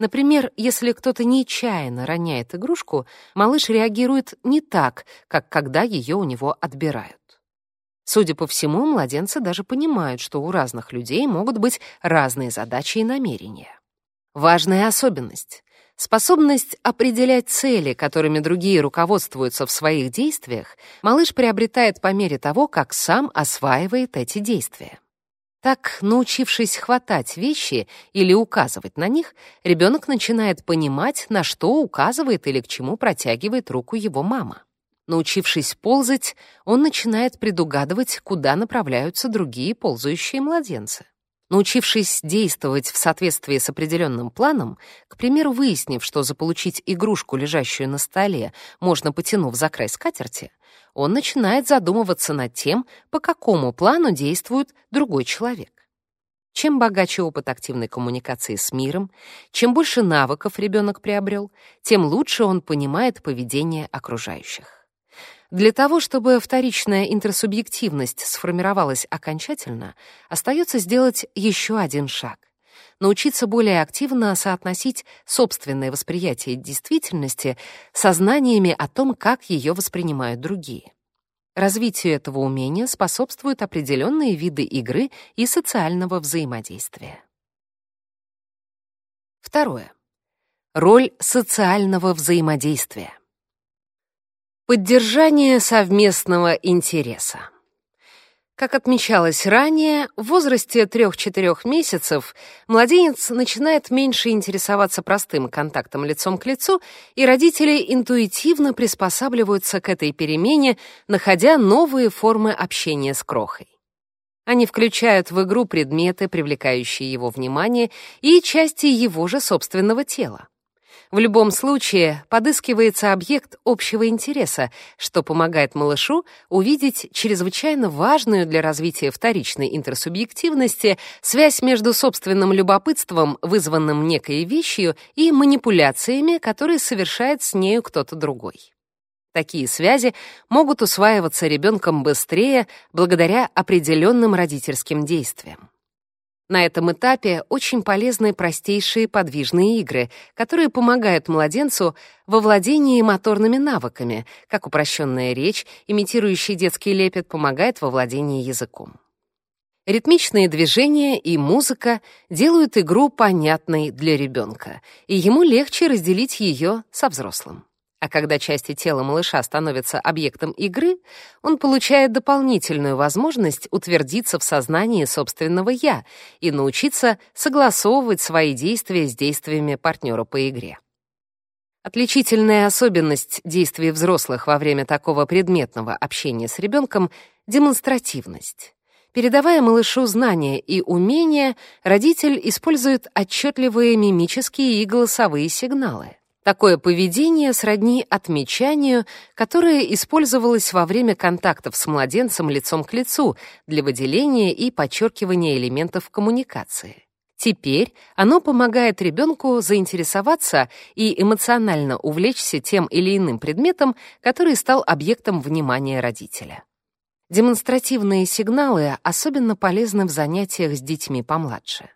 Например, если кто-то нечаянно роняет игрушку, малыш реагирует не так, как когда ее у него отбирают. Судя по всему, младенцы даже понимают, что у разных людей могут быть разные задачи и намерения. Важная особенность — способность определять цели, которыми другие руководствуются в своих действиях, малыш приобретает по мере того, как сам осваивает эти действия. Так, научившись хватать вещи или указывать на них, ребенок начинает понимать, на что указывает или к чему протягивает руку его мама. Научившись ползать, он начинает предугадывать, куда направляются другие ползающие младенцы. Научившись действовать в соответствии с определенным планом, к примеру, выяснив, что заполучить игрушку, лежащую на столе, можно, потянув за край скатерти, он начинает задумываться над тем, по какому плану действует другой человек. Чем богаче опыт активной коммуникации с миром, чем больше навыков ребенок приобрел, тем лучше он понимает поведение окружающих. Для того, чтобы вторичная интерсубъективность сформировалась окончательно, остается сделать еще один шаг — научиться более активно соотносить собственное восприятие действительности со знаниями о том, как ее воспринимают другие. Развитию этого умения способствуют определенные виды игры и социального взаимодействия. Второе. Роль социального взаимодействия. Поддержание совместного интереса. Как отмечалось ранее, в возрасте 3-4 месяцев младенец начинает меньше интересоваться простым контактом лицом к лицу, и родители интуитивно приспосабливаются к этой перемене, находя новые формы общения с крохой. Они включают в игру предметы, привлекающие его внимание, и части его же собственного тела. В любом случае, подыскивается объект общего интереса, что помогает малышу увидеть чрезвычайно важную для развития вторичной интерсубъективности связь между собственным любопытством, вызванным некой вещью, и манипуляциями, которые совершает с нею кто-то другой. Такие связи могут усваиваться ребенком быстрее благодаря определенным родительским действиям. На этом этапе очень полезны простейшие подвижные игры, которые помогают младенцу во владении моторными навыками, как упрощенная речь, имитирующий детский лепет, помогает во владении языком. Ритмичные движения и музыка делают игру понятной для ребенка, и ему легче разделить ее со взрослым. А когда части тела малыша становятся объектом игры, он получает дополнительную возможность утвердиться в сознании собственного «я» и научиться согласовывать свои действия с действиями партнера по игре. Отличительная особенность действий взрослых во время такого предметного общения с ребенком — демонстративность. Передавая малышу знания и умения, родитель использует отчетливые мимические и голосовые сигналы. Такое поведение сродни отмечанию, которое использовалось во время контактов с младенцем лицом к лицу для выделения и подчеркивания элементов коммуникации. Теперь оно помогает ребенку заинтересоваться и эмоционально увлечься тем или иным предметом, который стал объектом внимания родителя. Демонстративные сигналы особенно полезны в занятиях с детьми помладше.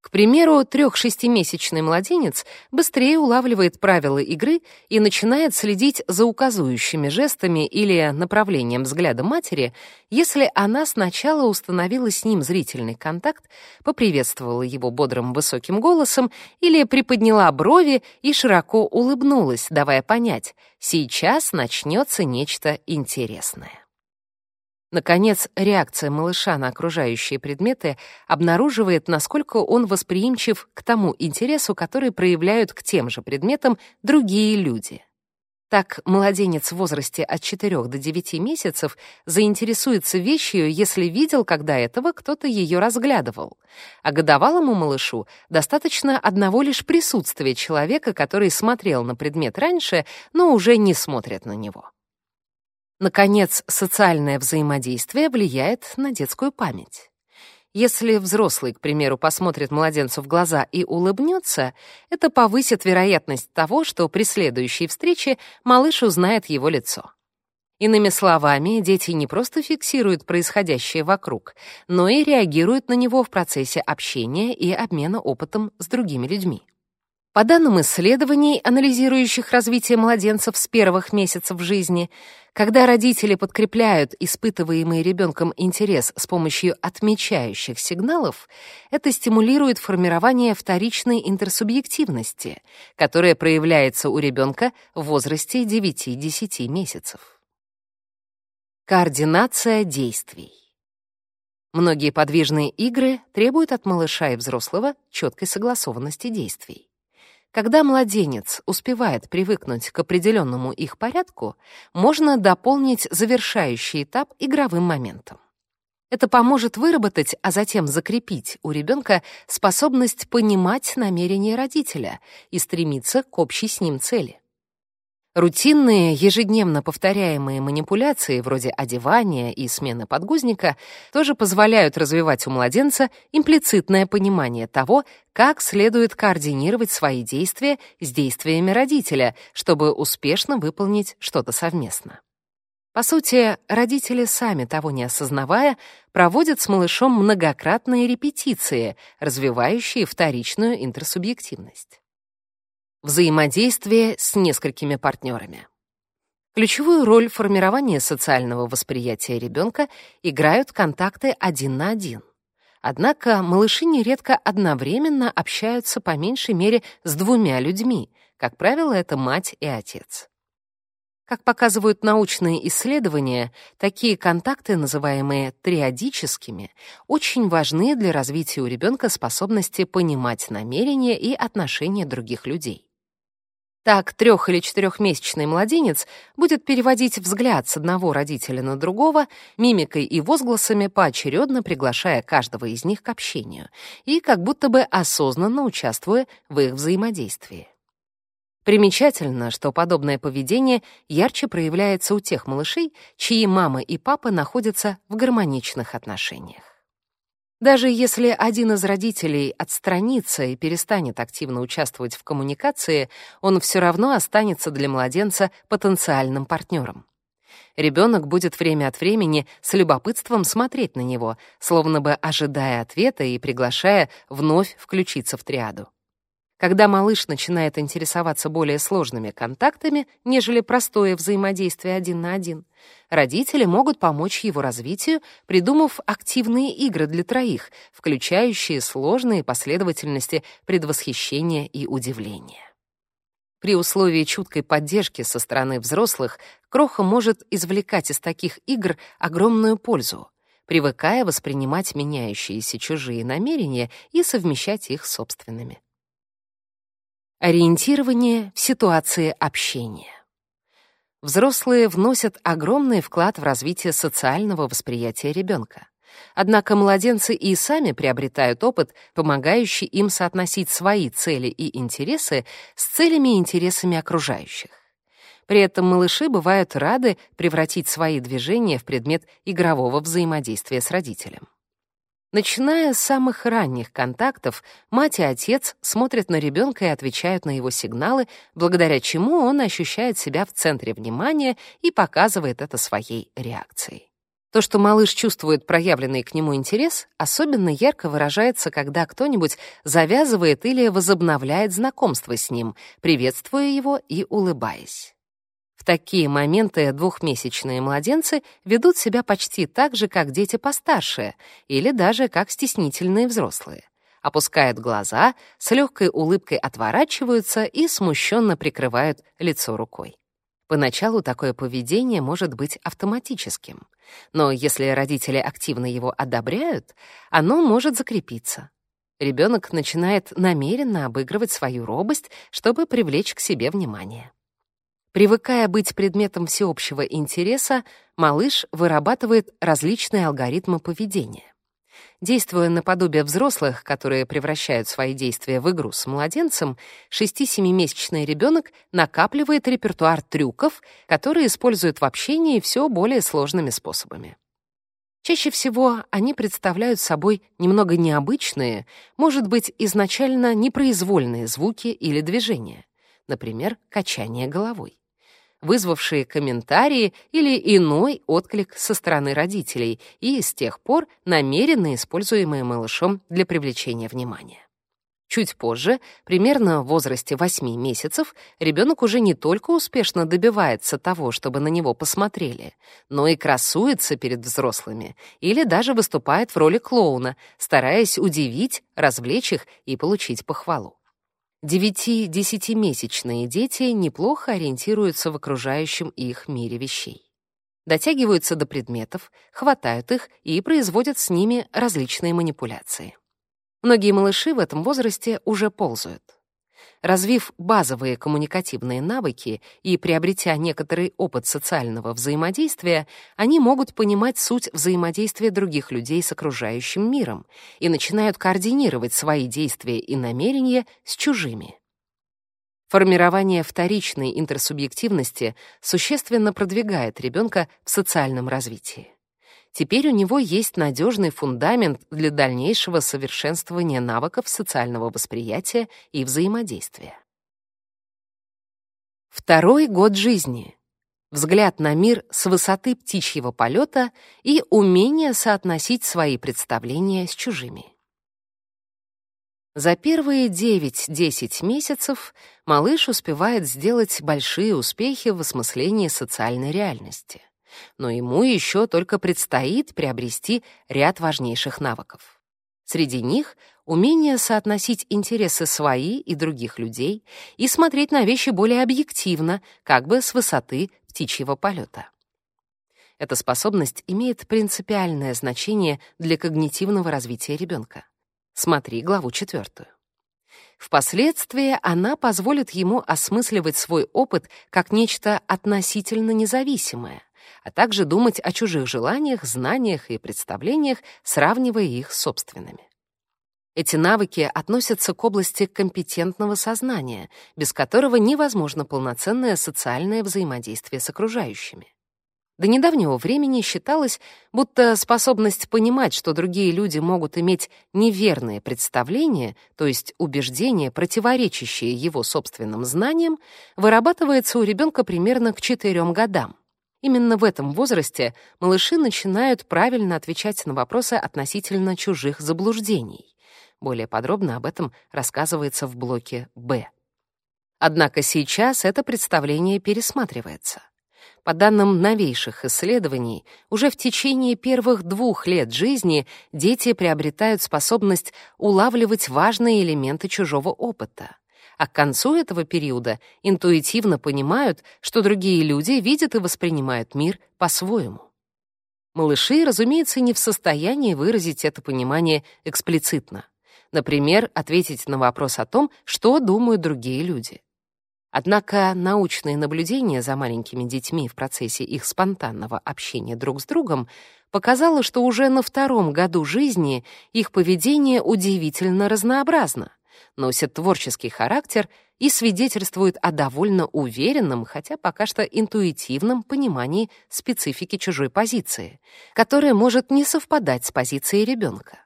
К примеру, трех-шестимесячный младенец быстрее улавливает правила игры и начинает следить за указующими жестами или направлением взгляда матери, если она сначала установила с ним зрительный контакт, поприветствовала его бодрым высоким голосом или приподняла брови и широко улыбнулась, давая понять, сейчас начнется нечто интересное. Наконец, реакция малыша на окружающие предметы обнаруживает, насколько он восприимчив к тому интересу, который проявляют к тем же предметам другие люди. Так, младенец в возрасте от 4 до 9 месяцев заинтересуется вещью, если видел, когда этого кто-то ее разглядывал. А годовалому малышу достаточно одного лишь присутствия человека, который смотрел на предмет раньше, но уже не смотрит на него. Наконец, социальное взаимодействие влияет на детскую память. Если взрослый, к примеру, посмотрит младенцу в глаза и улыбнется, это повысит вероятность того, что при следующей встрече малыш узнает его лицо. Иными словами, дети не просто фиксируют происходящее вокруг, но и реагируют на него в процессе общения и обмена опытом с другими людьми. По данным исследований, анализирующих развитие младенцев с первых месяцев жизни, когда родители подкрепляют испытываемый ребенком интерес с помощью отмечающих сигналов, это стимулирует формирование вторичной интерсубъективности, которая проявляется у ребенка в возрасте 9-10 месяцев. Координация действий. Многие подвижные игры требуют от малыша и взрослого четкой согласованности действий. Когда младенец успевает привыкнуть к определенному их порядку, можно дополнить завершающий этап игровым моментом. Это поможет выработать, а затем закрепить у ребенка способность понимать намерения родителя и стремиться к общей с ним цели. Рутинные, ежедневно повторяемые манипуляции, вроде одевания и смены подгузника, тоже позволяют развивать у младенца имплицитное понимание того, как следует координировать свои действия с действиями родителя, чтобы успешно выполнить что-то совместно. По сути, родители, сами того не осознавая, проводят с малышом многократные репетиции, развивающие вторичную интерсубъективность. Взаимодействие с несколькими партнерами. Ключевую роль в формировании социального восприятия ребенка играют контакты один на один. Однако малыши нередко одновременно общаются по меньшей мере с двумя людьми, как правило, это мать и отец. Как показывают научные исследования, такие контакты, называемые триадическими, очень важны для развития у ребенка способности понимать намерения и отношения других людей. Так, трех- или четырехмесячный младенец будет переводить взгляд с одного родителя на другого, мимикой и возгласами поочередно приглашая каждого из них к общению и как будто бы осознанно участвуя в их взаимодействии. Примечательно, что подобное поведение ярче проявляется у тех малышей, чьи мама и папа находятся в гармоничных отношениях. Даже если один из родителей отстранится и перестанет активно участвовать в коммуникации, он все равно останется для младенца потенциальным партнером. Ребенок будет время от времени с любопытством смотреть на него, словно бы ожидая ответа и приглашая вновь включиться в триаду. Когда малыш начинает интересоваться более сложными контактами, нежели простое взаимодействие один на один, родители могут помочь его развитию, придумав активные игры для троих, включающие сложные последовательности предвосхищения и удивления. При условии чуткой поддержки со стороны взрослых Кроха может извлекать из таких игр огромную пользу, привыкая воспринимать меняющиеся чужие намерения и совмещать их с собственными. Ориентирование в ситуации общения. Взрослые вносят огромный вклад в развитие социального восприятия ребенка. Однако младенцы и сами приобретают опыт, помогающий им соотносить свои цели и интересы с целями и интересами окружающих. При этом малыши бывают рады превратить свои движения в предмет игрового взаимодействия с родителем. Начиная с самых ранних контактов, мать и отец смотрят на ребенка и отвечают на его сигналы, благодаря чему он ощущает себя в центре внимания и показывает это своей реакцией. То, что малыш чувствует проявленный к нему интерес, особенно ярко выражается, когда кто-нибудь завязывает или возобновляет знакомство с ним, приветствуя его и улыбаясь. Такие моменты двухмесячные младенцы ведут себя почти так же, как дети постарше, или даже как стеснительные взрослые. Опускают глаза, с легкой улыбкой отворачиваются и смущенно прикрывают лицо рукой. Поначалу такое поведение может быть автоматическим, но если родители активно его одобряют, оно может закрепиться. Ребенок начинает намеренно обыгрывать свою робость, чтобы привлечь к себе внимание. Привыкая быть предметом всеобщего интереса, малыш вырабатывает различные алгоритмы поведения. Действуя наподобие взрослых, которые превращают свои действия в игру с младенцем, 6-7-месячный ребенок накапливает репертуар трюков, которые используют в общении все более сложными способами. Чаще всего они представляют собой немного необычные, может быть, изначально непроизвольные звуки или движения, например, качание головой вызвавшие комментарии или иной отклик со стороны родителей и с тех пор намеренно используемые малышом для привлечения внимания. Чуть позже, примерно в возрасте 8 месяцев, ребенок уже не только успешно добивается того, чтобы на него посмотрели, но и красуется перед взрослыми или даже выступает в роли клоуна, стараясь удивить, развлечь их и получить похвалу. Девяти-десятимесячные дети неплохо ориентируются в окружающем их мире вещей. Дотягиваются до предметов, хватают их и производят с ними различные манипуляции. Многие малыши в этом возрасте уже ползают. Развив базовые коммуникативные навыки и приобретя некоторый опыт социального взаимодействия, они могут понимать суть взаимодействия других людей с окружающим миром и начинают координировать свои действия и намерения с чужими. Формирование вторичной интерсубъективности существенно продвигает ребенка в социальном развитии. Теперь у него есть надежный фундамент для дальнейшего совершенствования навыков социального восприятия и взаимодействия. Второй год жизни. Взгляд на мир с высоты птичьего полета и умение соотносить свои представления с чужими. За первые 9-10 месяцев малыш успевает сделать большие успехи в осмыслении социальной реальности но ему еще только предстоит приобрести ряд важнейших навыков. Среди них умение соотносить интересы свои и других людей и смотреть на вещи более объективно, как бы с высоты птичьего полета. Эта способность имеет принципиальное значение для когнитивного развития ребенка. Смотри главу четвертую. Впоследствии она позволит ему осмысливать свой опыт как нечто относительно независимое, а также думать о чужих желаниях, знаниях и представлениях, сравнивая их с собственными. Эти навыки относятся к области компетентного сознания, без которого невозможно полноценное социальное взаимодействие с окружающими. До недавнего времени считалось, будто способность понимать, что другие люди могут иметь неверные представления, то есть убеждения, противоречащие его собственным знаниям, вырабатывается у ребенка примерно к 4 годам. Именно в этом возрасте малыши начинают правильно отвечать на вопросы относительно чужих заблуждений. Более подробно об этом рассказывается в блоке «Б». Однако сейчас это представление пересматривается. По данным новейших исследований, уже в течение первых двух лет жизни дети приобретают способность улавливать важные элементы чужого опыта, а к концу этого периода интуитивно понимают, что другие люди видят и воспринимают мир по-своему. Малыши, разумеется, не в состоянии выразить это понимание эксплицитно. Например, ответить на вопрос о том, что думают другие люди. Однако научные наблюдения за маленькими детьми в процессе их спонтанного общения друг с другом показало, что уже на втором году жизни их поведение удивительно разнообразно, носит творческий характер и свидетельствует о довольно уверенном, хотя пока что интуитивном понимании специфики чужой позиции, которая может не совпадать с позицией ребенка,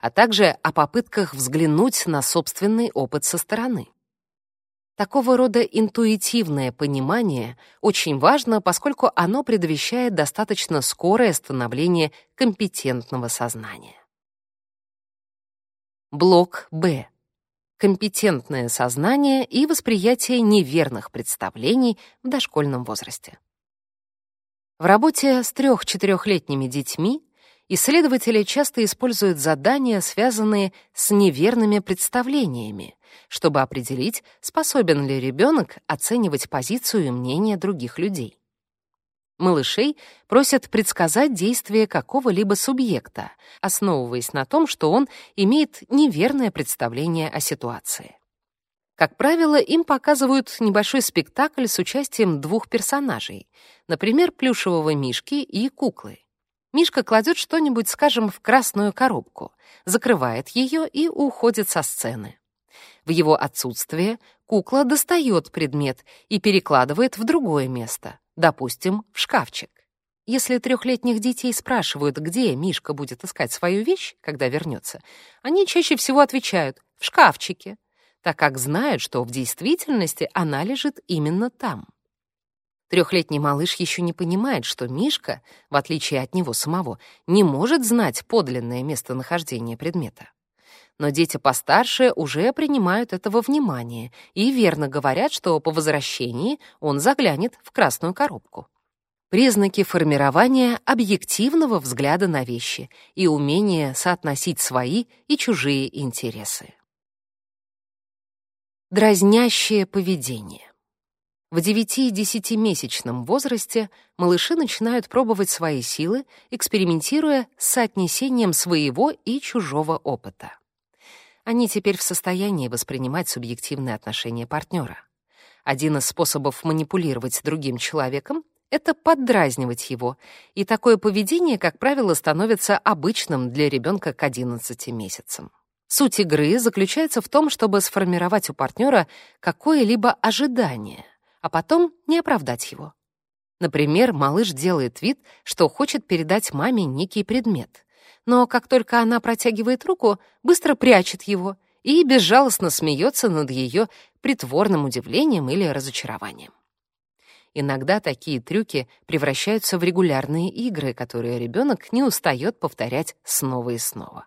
а также о попытках взглянуть на собственный опыт со стороны. Такого рода интуитивное понимание очень важно, поскольку оно предвещает достаточно скорое становление компетентного сознания. Блок Б. Компетентное сознание и восприятие неверных представлений в дошкольном возрасте. В работе с 3-4-летними детьми исследователи часто используют задания, связанные с неверными представлениями, чтобы определить, способен ли ребенок оценивать позицию и мнение других людей. Малышей просят предсказать действия какого-либо субъекта, основываясь на том, что он имеет неверное представление о ситуации. Как правило, им показывают небольшой спектакль с участием двух персонажей, например, плюшевого мишки и куклы. Мишка кладет что-нибудь, скажем, в красную коробку, закрывает ее и уходит со сцены. В его отсутствие кукла достает предмет и перекладывает в другое место, допустим, в шкафчик. Если трехлетних детей спрашивают, где Мишка будет искать свою вещь, когда вернется, они чаще всего отвечают «в шкафчике», так как знают, что в действительности она лежит именно там. Трехлетний малыш еще не понимает, что Мишка, в отличие от него самого, не может знать подлинное местонахождение предмета но дети постарше уже принимают этого внимание и верно говорят, что по возвращении он заглянет в красную коробку. Признаки формирования объективного взгляда на вещи и умения соотносить свои и чужие интересы. Дразнящее поведение. В 9-10-месячном возрасте малыши начинают пробовать свои силы, экспериментируя с соотнесением своего и чужого опыта. Они теперь в состоянии воспринимать субъективные отношения партнера. Один из способов манипулировать другим человеком — это поддразнивать его, и такое поведение, как правило, становится обычным для ребенка к 11 месяцам. Суть игры заключается в том, чтобы сформировать у партнера какое-либо ожидание, а потом не оправдать его. Например, малыш делает вид, что хочет передать маме некий предмет, но как только она протягивает руку, быстро прячет его и безжалостно смеется над ее притворным удивлением или разочарованием. Иногда такие трюки превращаются в регулярные игры, которые ребенок не устает повторять снова и снова.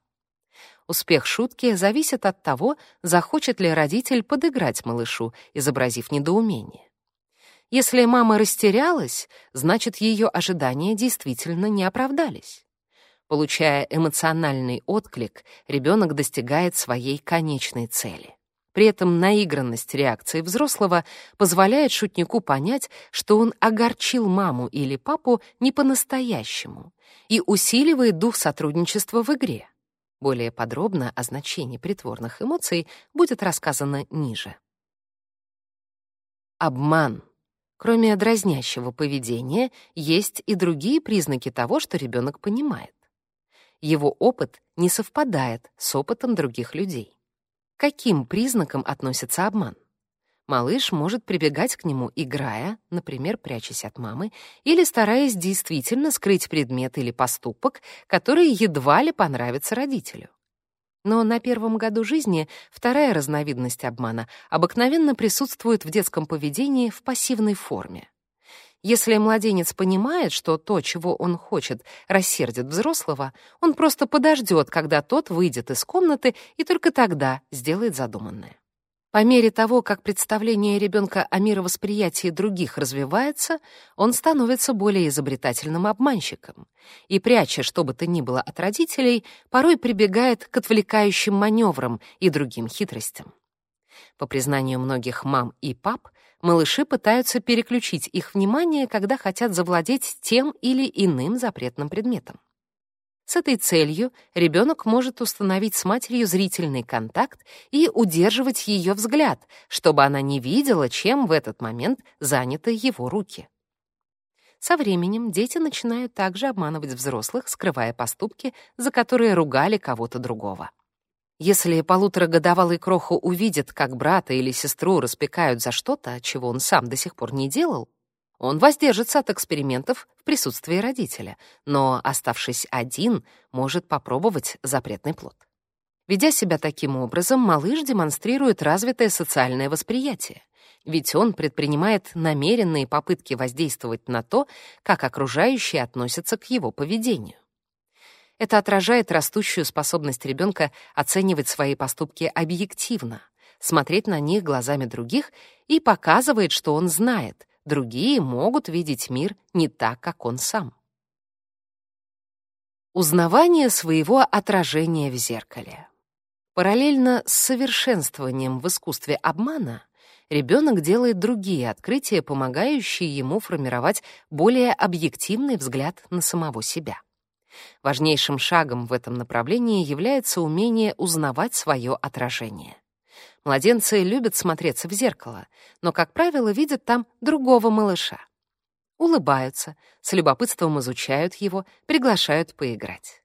Успех шутки зависит от того, захочет ли родитель подыграть малышу, изобразив недоумение. Если мама растерялась, значит, ее ожидания действительно не оправдались. Получая эмоциональный отклик, ребенок достигает своей конечной цели. При этом наигранность реакции взрослого позволяет шутнику понять, что он огорчил маму или папу не по-настоящему и усиливает дух сотрудничества в игре. Более подробно о значении притворных эмоций будет рассказано ниже. Обман. Кроме дразнящего поведения, есть и другие признаки того, что ребенок понимает. Его опыт не совпадает с опытом других людей. Каким признакам относится обман? Малыш может прибегать к нему, играя, например, прячась от мамы, или стараясь действительно скрыть предмет или поступок, который едва ли понравится родителю. Но на первом году жизни вторая разновидность обмана обыкновенно присутствует в детском поведении в пассивной форме. Если младенец понимает, что то, чего он хочет, рассердит взрослого, он просто подождет, когда тот выйдет из комнаты, и только тогда сделает задуманное. По мере того, как представление ребенка о мировосприятии других развивается, он становится более изобретательным обманщиком и, пряча что бы то ни было от родителей, порой прибегает к отвлекающим маневрам и другим хитростям. По признанию многих мам и пап, малыши пытаются переключить их внимание, когда хотят завладеть тем или иным запретным предметом. С этой целью ребенок может установить с матерью зрительный контакт и удерживать ее взгляд, чтобы она не видела, чем в этот момент заняты его руки. Со временем дети начинают также обманывать взрослых, скрывая поступки, за которые ругали кого-то другого. Если полуторагодовалый Кроху увидит, как брата или сестру распекают за что-то, чего он сам до сих пор не делал, он воздержится от экспериментов в присутствии родителя, но, оставшись один, может попробовать запретный плод. Ведя себя таким образом, малыш демонстрирует развитое социальное восприятие, ведь он предпринимает намеренные попытки воздействовать на то, как окружающие относятся к его поведению. Это отражает растущую способность ребенка оценивать свои поступки объективно, смотреть на них глазами других и показывает, что он знает, другие могут видеть мир не так, как он сам. Узнавание своего отражения в зеркале. Параллельно с совершенствованием в искусстве обмана ребенок делает другие открытия, помогающие ему формировать более объективный взгляд на самого себя. Важнейшим шагом в этом направлении является умение узнавать свое отражение. Младенцы любят смотреться в зеркало, но, как правило, видят там другого малыша. Улыбаются, с любопытством изучают его, приглашают поиграть.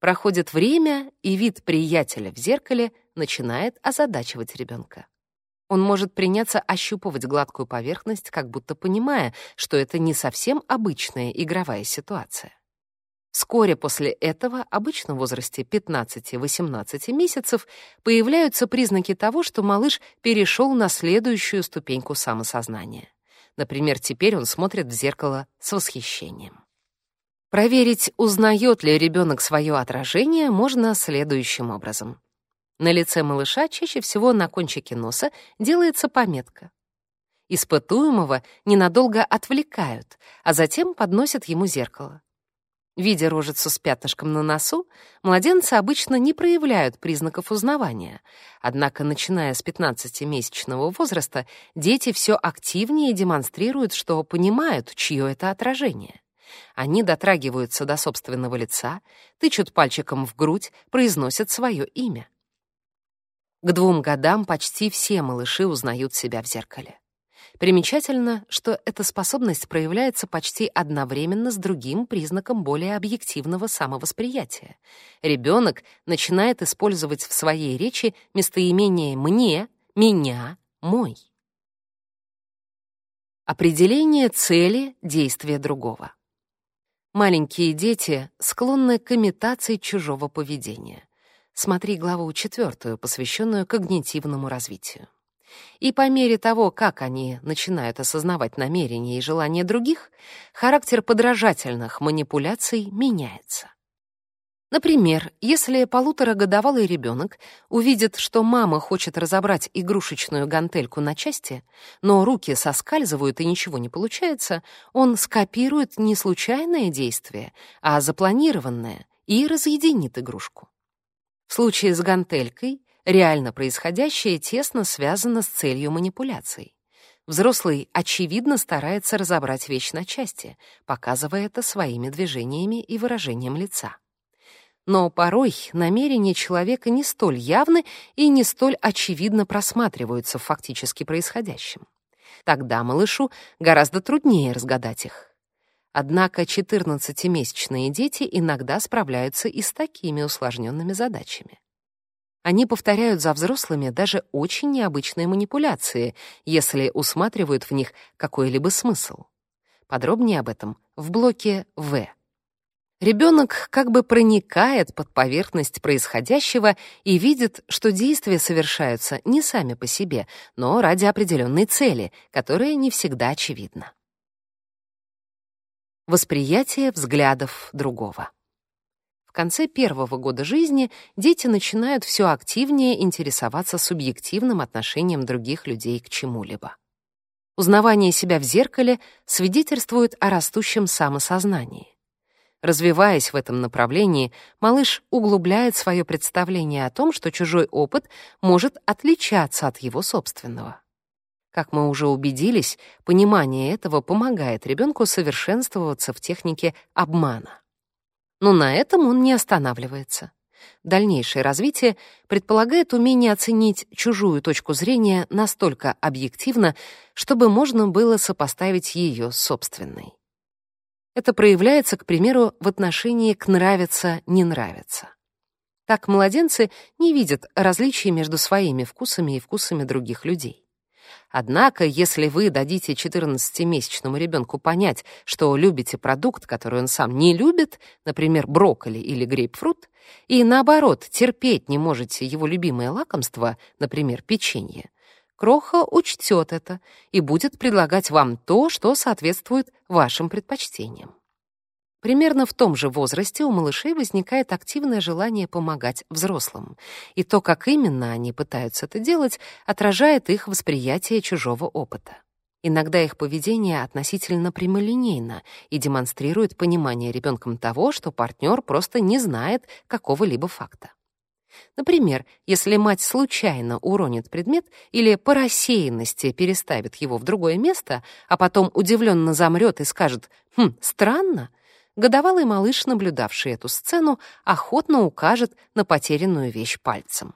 Проходит время, и вид приятеля в зеркале начинает озадачивать ребенка. Он может приняться ощупывать гладкую поверхность, как будто понимая, что это не совсем обычная игровая ситуация. Вскоре после этого, обычно в возрасте 15-18 месяцев, появляются признаки того, что малыш перешел на следующую ступеньку самосознания. Например, теперь он смотрит в зеркало с восхищением. Проверить, узнает ли ребенок свое отражение, можно следующим образом. На лице малыша чаще всего на кончике носа делается пометка. Испытуемого ненадолго отвлекают, а затем подносят ему зеркало. Видя рожицу с пятнышком на носу, младенцы обычно не проявляют признаков узнавания. Однако, начиная с 15-месячного возраста, дети все активнее демонстрируют, что понимают, чье это отражение. Они дотрагиваются до собственного лица, тычут пальчиком в грудь, произносят свое имя. К двум годам почти все малыши узнают себя в зеркале. Примечательно, что эта способность проявляется почти одновременно с другим признаком более объективного самовосприятия. Ребенок начинает использовать в своей речи местоимение «мне», «меня», «мой». Определение цели действия другого. Маленькие дети склонны к имитации чужого поведения. Смотри главу четвертую, посвященную когнитивному развитию. И по мере того, как они начинают осознавать намерения и желания других, характер подражательных манипуляций меняется. Например, если полуторагодовалый ребенок увидит, что мама хочет разобрать игрушечную гантельку на части, но руки соскальзывают и ничего не получается, он скопирует не случайное действие, а запланированное и разъединит игрушку. В случае с гантелькой Реально происходящее тесно связано с целью манипуляций. Взрослый, очевидно, старается разобрать вещь на части, показывая это своими движениями и выражением лица. Но порой намерения человека не столь явны и не столь очевидно просматриваются в фактически происходящем. Тогда малышу гораздо труднее разгадать их. Однако 14-месячные дети иногда справляются и с такими усложненными задачами. Они повторяют за взрослыми даже очень необычные манипуляции, если усматривают в них какой-либо смысл. Подробнее об этом в блоке «В». Ребенок как бы проникает под поверхность происходящего и видит, что действия совершаются не сами по себе, но ради определенной цели, которая не всегда очевидна. Восприятие взглядов другого. Конце первого года жизни дети начинают все активнее интересоваться субъективным отношением других людей к чему-либо. Узнавание себя в зеркале свидетельствует о растущем самосознании. Развиваясь в этом направлении, малыш углубляет свое представление о том, что чужой опыт может отличаться от его собственного. Как мы уже убедились, понимание этого помогает ребенку совершенствоваться в технике обмана. Но на этом он не останавливается. Дальнейшее развитие предполагает умение оценить чужую точку зрения настолько объективно, чтобы можно было сопоставить ее с собственной. Это проявляется, к примеру, в отношении к нравится-не нравится. Так младенцы не видят различий между своими вкусами и вкусами других людей. Однако, если вы дадите 14-месячному ребенку понять, что любите продукт, который он сам не любит, например, брокколи или грейпфрут, и наоборот, терпеть не можете его любимое лакомство, например, печенье, Кроха учтет это и будет предлагать вам то, что соответствует вашим предпочтениям. Примерно в том же возрасте у малышей возникает активное желание помогать взрослым, и то, как именно они пытаются это делать, отражает их восприятие чужого опыта. Иногда их поведение относительно прямолинейно и демонстрирует понимание ребенком того, что партнер просто не знает какого-либо факта. Например, если мать случайно уронит предмет или по рассеянности переставит его в другое место, а потом удивленно замрет и скажет «Хм, странно», годовалый малыш, наблюдавший эту сцену, охотно укажет на потерянную вещь пальцем.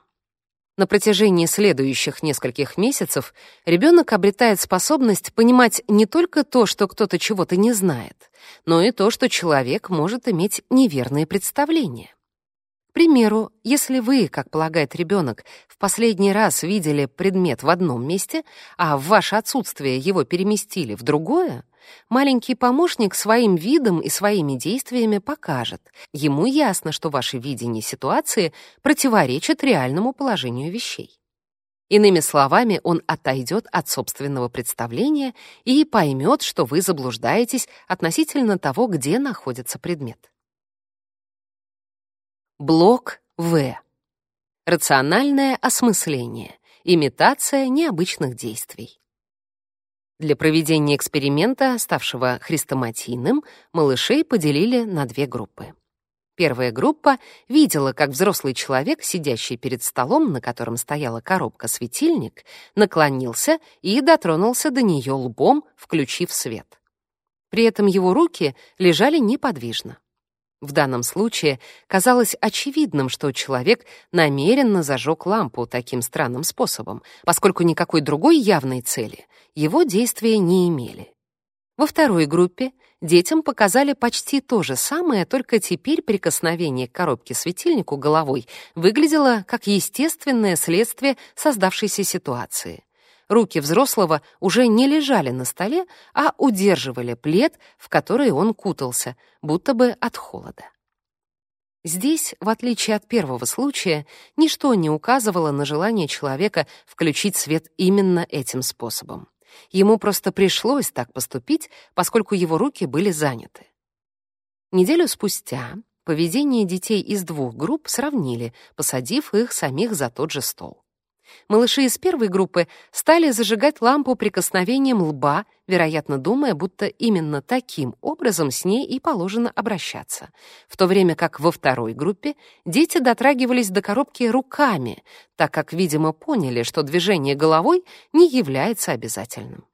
На протяжении следующих нескольких месяцев ребенок обретает способность понимать не только то, что кто-то чего-то не знает, но и то, что человек может иметь неверные представления. К примеру, если вы, как полагает ребенок, в последний раз видели предмет в одном месте, а в ваше отсутствие его переместили в другое, маленький помощник своим видом и своими действиями покажет. Ему ясно, что ваше видение ситуации противоречит реальному положению вещей. Иными словами, он отойдет от собственного представления и поймет, что вы заблуждаетесь относительно того, где находится предмет. Блок В. Рациональное осмысление. Имитация необычных действий. Для проведения эксперимента, ставшего хрестоматийным, малышей поделили на две группы. Первая группа видела, как взрослый человек, сидящий перед столом, на котором стояла коробка-светильник, наклонился и дотронулся до нее лбом, включив свет. При этом его руки лежали неподвижно. В данном случае казалось очевидным, что человек намеренно зажег лампу таким странным способом, поскольку никакой другой явной цели его действия не имели. Во второй группе детям показали почти то же самое, только теперь прикосновение к коробке светильнику головой выглядело как естественное следствие создавшейся ситуации. Руки взрослого уже не лежали на столе, а удерживали плед, в который он кутался, будто бы от холода. Здесь, в отличие от первого случая, ничто не указывало на желание человека включить свет именно этим способом. Ему просто пришлось так поступить, поскольку его руки были заняты. Неделю спустя поведение детей из двух групп сравнили, посадив их самих за тот же стол. Малыши из первой группы стали зажигать лампу прикосновением лба, вероятно, думая, будто именно таким образом с ней и положено обращаться. В то время как во второй группе дети дотрагивались до коробки руками, так как, видимо, поняли, что движение головой не является обязательным.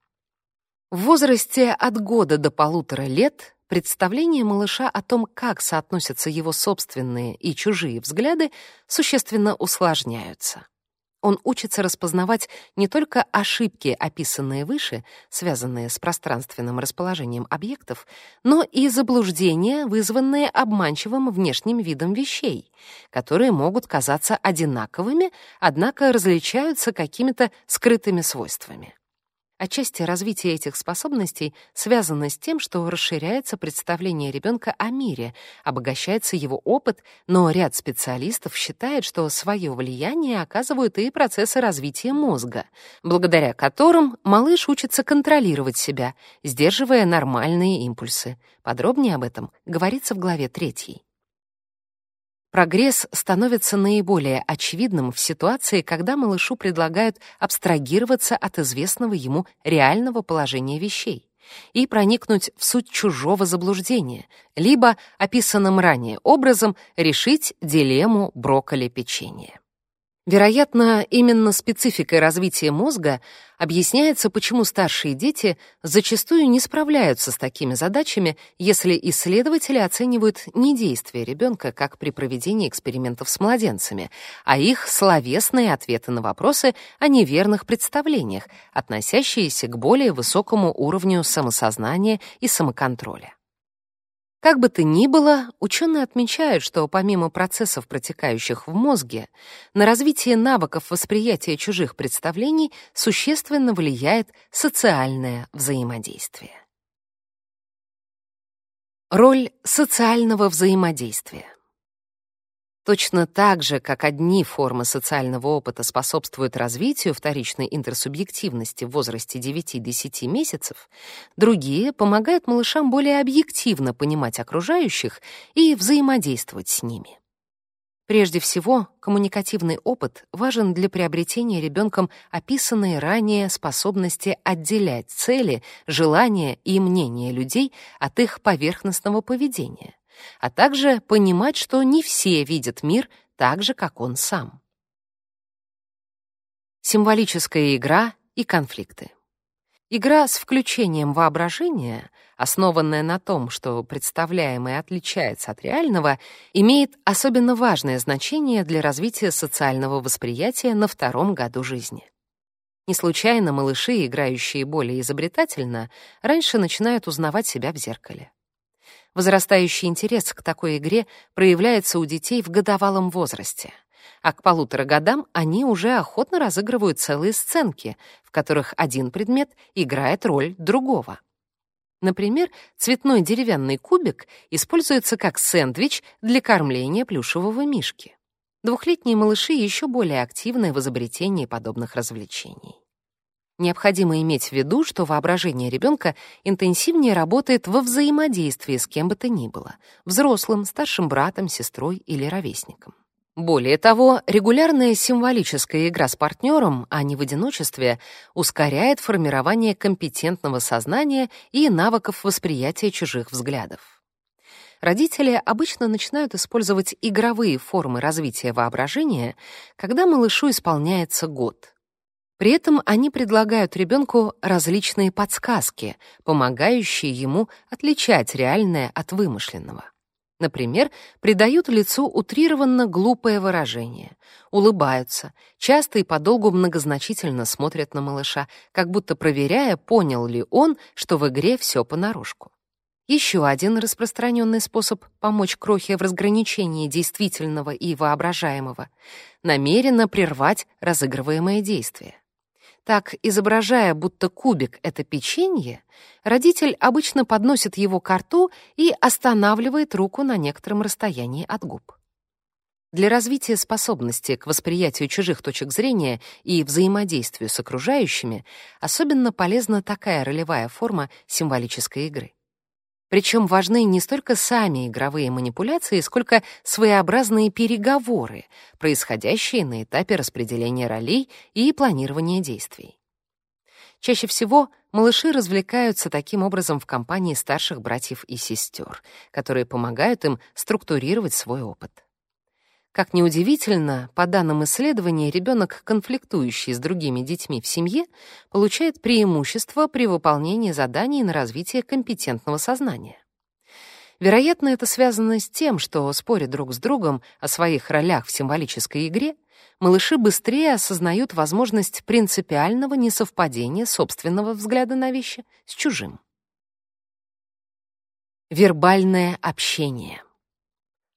В возрасте от года до полутора лет представления малыша о том, как соотносятся его собственные и чужие взгляды, существенно усложняются. Он учится распознавать не только ошибки, описанные выше, связанные с пространственным расположением объектов, но и заблуждения, вызванные обманчивым внешним видом вещей, которые могут казаться одинаковыми, однако различаются какими-то скрытыми свойствами. Отчасти развитие этих способностей связано с тем, что расширяется представление ребенка о мире, обогащается его опыт, но ряд специалистов считает, что свое влияние оказывают и процессы развития мозга, благодаря которым малыш учится контролировать себя, сдерживая нормальные импульсы. Подробнее об этом говорится в главе 3. Прогресс становится наиболее очевидным в ситуации, когда малышу предлагают абстрагироваться от известного ему реального положения вещей и проникнуть в суть чужого заблуждения, либо, описанным ранее образом, решить дилемму брокколи-печенья. Вероятно, именно спецификой развития мозга объясняется, почему старшие дети зачастую не справляются с такими задачами, если исследователи оценивают не действия ребенка, как при проведении экспериментов с младенцами, а их словесные ответы на вопросы о неверных представлениях, относящиеся к более высокому уровню самосознания и самоконтроля. Как бы то ни было, ученые отмечают, что помимо процессов, протекающих в мозге, на развитие навыков восприятия чужих представлений существенно влияет социальное взаимодействие. Роль социального взаимодействия. Точно так же, как одни формы социального опыта способствуют развитию вторичной интерсубъективности в возрасте 9-10 месяцев, другие помогают малышам более объективно понимать окружающих и взаимодействовать с ними. Прежде всего, коммуникативный опыт важен для приобретения ребенком описанной ранее способности отделять цели, желания и мнения людей от их поверхностного поведения а также понимать, что не все видят мир так же, как он сам. Символическая игра и конфликты. Игра с включением воображения, основанная на том, что представляемое отличается от реального, имеет особенно важное значение для развития социального восприятия на втором году жизни. Не случайно малыши, играющие более изобретательно, раньше начинают узнавать себя в зеркале. Возрастающий интерес к такой игре проявляется у детей в годовалом возрасте, а к полутора годам они уже охотно разыгрывают целые сценки, в которых один предмет играет роль другого. Например, цветной деревянный кубик используется как сэндвич для кормления плюшевого мишки. Двухлетние малыши еще более активны в изобретении подобных развлечений. Необходимо иметь в виду, что воображение ребенка интенсивнее работает во взаимодействии с кем бы то ни было — взрослым, старшим братом, сестрой или ровесником. Более того, регулярная символическая игра с партнером, а не в одиночестве, ускоряет формирование компетентного сознания и навыков восприятия чужих взглядов. Родители обычно начинают использовать игровые формы развития воображения, когда малышу исполняется год — при этом они предлагают ребенку различные подсказки, помогающие ему отличать реальное от вымышленного. Например, придают лицу утрированно глупое выражение, улыбаются, часто и подолгу многозначительно смотрят на малыша, как будто проверяя, понял ли он, что в игре все понарошку. Еще один распространенный способ помочь крохе в разграничении действительного и воображаемого — намеренно прервать разыгрываемое действие. Так, изображая, будто кубик — это печенье, родитель обычно подносит его к рту и останавливает руку на некотором расстоянии от губ. Для развития способности к восприятию чужих точек зрения и взаимодействию с окружающими особенно полезна такая ролевая форма символической игры. Причем важны не столько сами игровые манипуляции, сколько своеобразные переговоры, происходящие на этапе распределения ролей и планирования действий. Чаще всего малыши развлекаются таким образом в компании старших братьев и сестер, которые помогают им структурировать свой опыт. Как ни удивительно, по данным исследований, ребенок, конфликтующий с другими детьми в семье, получает преимущество при выполнении заданий на развитие компетентного сознания. Вероятно, это связано с тем, что, споря друг с другом о своих ролях в символической игре, малыши быстрее осознают возможность принципиального несовпадения собственного взгляда на вещи с чужим. Вербальное общение.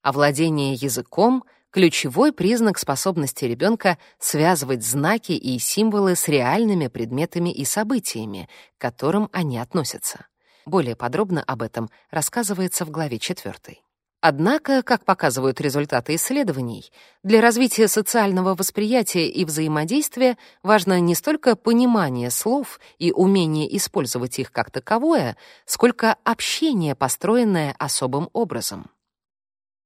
Овладение языком — ключевой признак способности ребенка связывать знаки и символы с реальными предметами и событиями, к которым они относятся. Более подробно об этом рассказывается в главе 4. Однако, как показывают результаты исследований, для развития социального восприятия и взаимодействия важно не столько понимание слов и умение использовать их как таковое, сколько общение, построенное особым образом.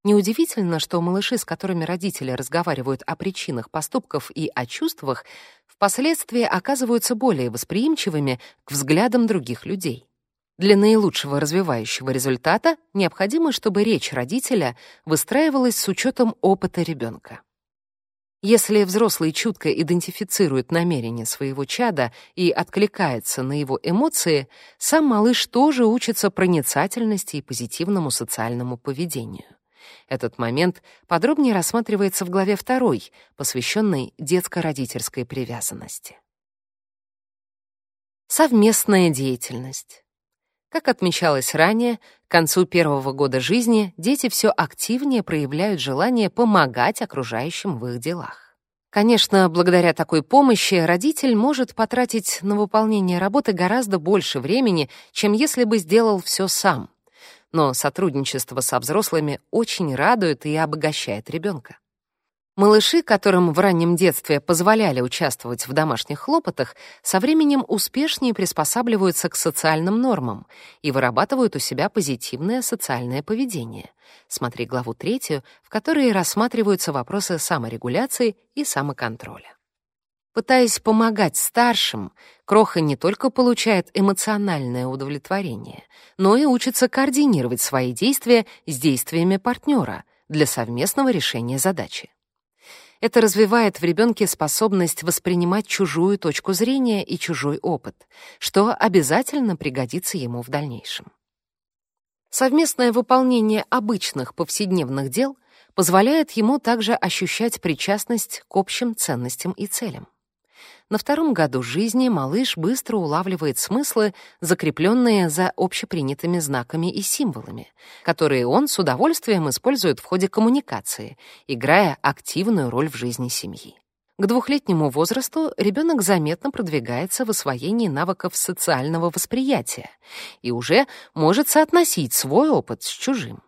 Неудивительно, что малыши, с которыми родители разговаривают о причинах поступков и о чувствах, впоследствии оказываются более восприимчивыми к взглядам других людей. Для наилучшего развивающего результата необходимо, чтобы речь родителя выстраивалась с учетом опыта ребенка. Если взрослый чутко идентифицирует намерения своего чада и откликается на его эмоции, сам малыш тоже учится проницательности и позитивному социальному поведению. Этот момент подробнее рассматривается в главе 2, посвященной детско-родительской привязанности. Совместная деятельность. Как отмечалось ранее, к концу первого года жизни дети все активнее проявляют желание помогать окружающим в их делах. Конечно, благодаря такой помощи родитель может потратить на выполнение работы гораздо больше времени, чем если бы сделал все сам. Но сотрудничество со взрослыми очень радует и обогащает ребенка. Малыши, которым в раннем детстве позволяли участвовать в домашних хлопотах, со временем успешнее приспосабливаются к социальным нормам и вырабатывают у себя позитивное социальное поведение. Смотри главу третью, в которой рассматриваются вопросы саморегуляции и самоконтроля. Пытаясь помогать старшим, Кроха не только получает эмоциональное удовлетворение, но и учится координировать свои действия с действиями партнера для совместного решения задачи. Это развивает в ребенке способность воспринимать чужую точку зрения и чужой опыт, что обязательно пригодится ему в дальнейшем. Совместное выполнение обычных повседневных дел позволяет ему также ощущать причастность к общим ценностям и целям. На втором году жизни малыш быстро улавливает смыслы, закрепленные за общепринятыми знаками и символами, которые он с удовольствием использует в ходе коммуникации, играя активную роль в жизни семьи. К двухлетнему возрасту ребенок заметно продвигается в освоении навыков социального восприятия и уже может соотносить свой опыт с чужим.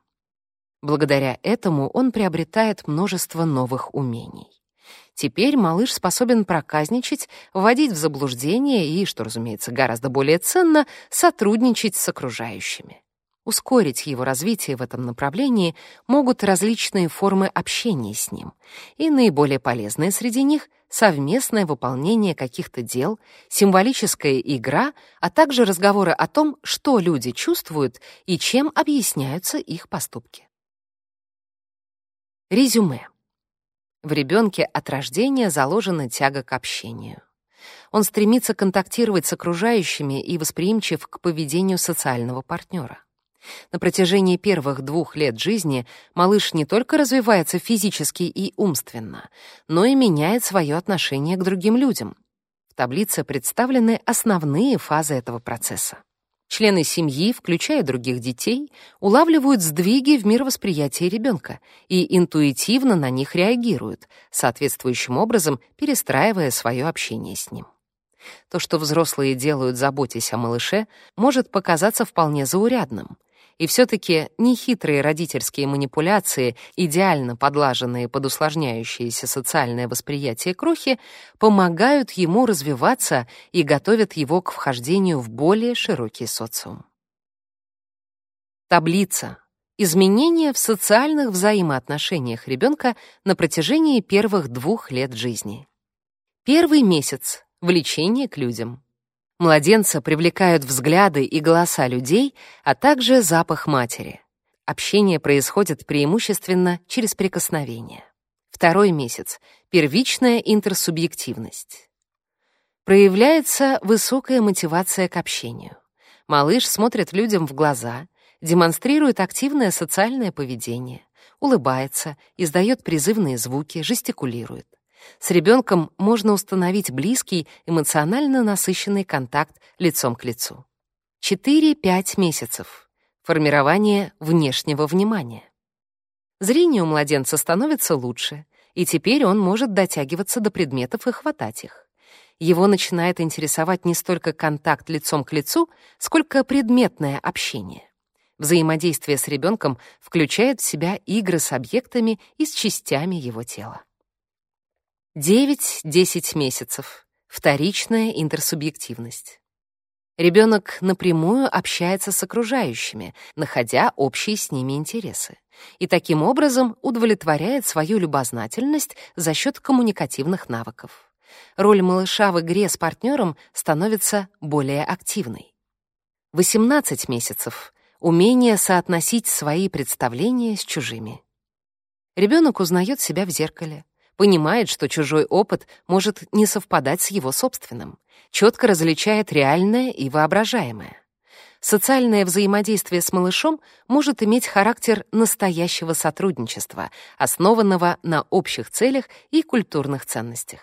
Благодаря этому он приобретает множество новых умений. Теперь малыш способен проказничать, вводить в заблуждение и, что, разумеется, гораздо более ценно, сотрудничать с окружающими. Ускорить его развитие в этом направлении могут различные формы общения с ним, и наиболее полезные среди них — совместное выполнение каких-то дел, символическая игра, а также разговоры о том, что люди чувствуют и чем объясняются их поступки. Резюме. В ребенке от рождения заложена тяга к общению. Он стремится контактировать с окружающими и восприимчив к поведению социального партнера. На протяжении первых двух лет жизни малыш не только развивается физически и умственно, но и меняет свое отношение к другим людям. В таблице представлены основные фазы этого процесса. Члены семьи, включая других детей, улавливают сдвиги в мировосприятии ребенка и интуитивно на них реагируют, соответствующим образом перестраивая свое общение с ним. То, что взрослые делают, заботясь о малыше, может показаться вполне заурядным, и все-таки нехитрые родительские манипуляции, идеально подлаженные под усложняющееся социальное восприятие крохи, помогают ему развиваться и готовят его к вхождению в более широкий социум. Таблица. Изменения в социальных взаимоотношениях ребенка на протяжении первых двух лет жизни. Первый месяц. Влечение к людям. Младенца привлекают взгляды и голоса людей, а также запах матери. Общение происходит преимущественно через прикосновение. Второй месяц — первичная интерсубъективность. Проявляется высокая мотивация к общению. Малыш смотрит людям в глаза, демонстрирует активное социальное поведение, улыбается, издает призывные звуки, жестикулирует. С ребенком можно установить близкий, эмоционально насыщенный контакт лицом к лицу. 4-5 месяцев. Формирование внешнего внимания. Зрение у младенца становится лучше, и теперь он может дотягиваться до предметов и хватать их. Его начинает интересовать не столько контакт лицом к лицу, сколько предметное общение. Взаимодействие с ребенком включает в себя игры с объектами и с частями его тела. 9-10 месяцев. Вторичная интерсубъективность. Ребенок напрямую общается с окружающими, находя общие с ними интересы, и таким образом удовлетворяет свою любознательность за счет коммуникативных навыков. Роль малыша в игре с партнером становится более активной. 18 месяцев. Умение соотносить свои представления с чужими. Ребенок узнает себя в зеркале, понимает, что чужой опыт может не совпадать с его собственным, четко различает реальное и воображаемое. Социальное взаимодействие с малышом может иметь характер настоящего сотрудничества, основанного на общих целях и культурных ценностях.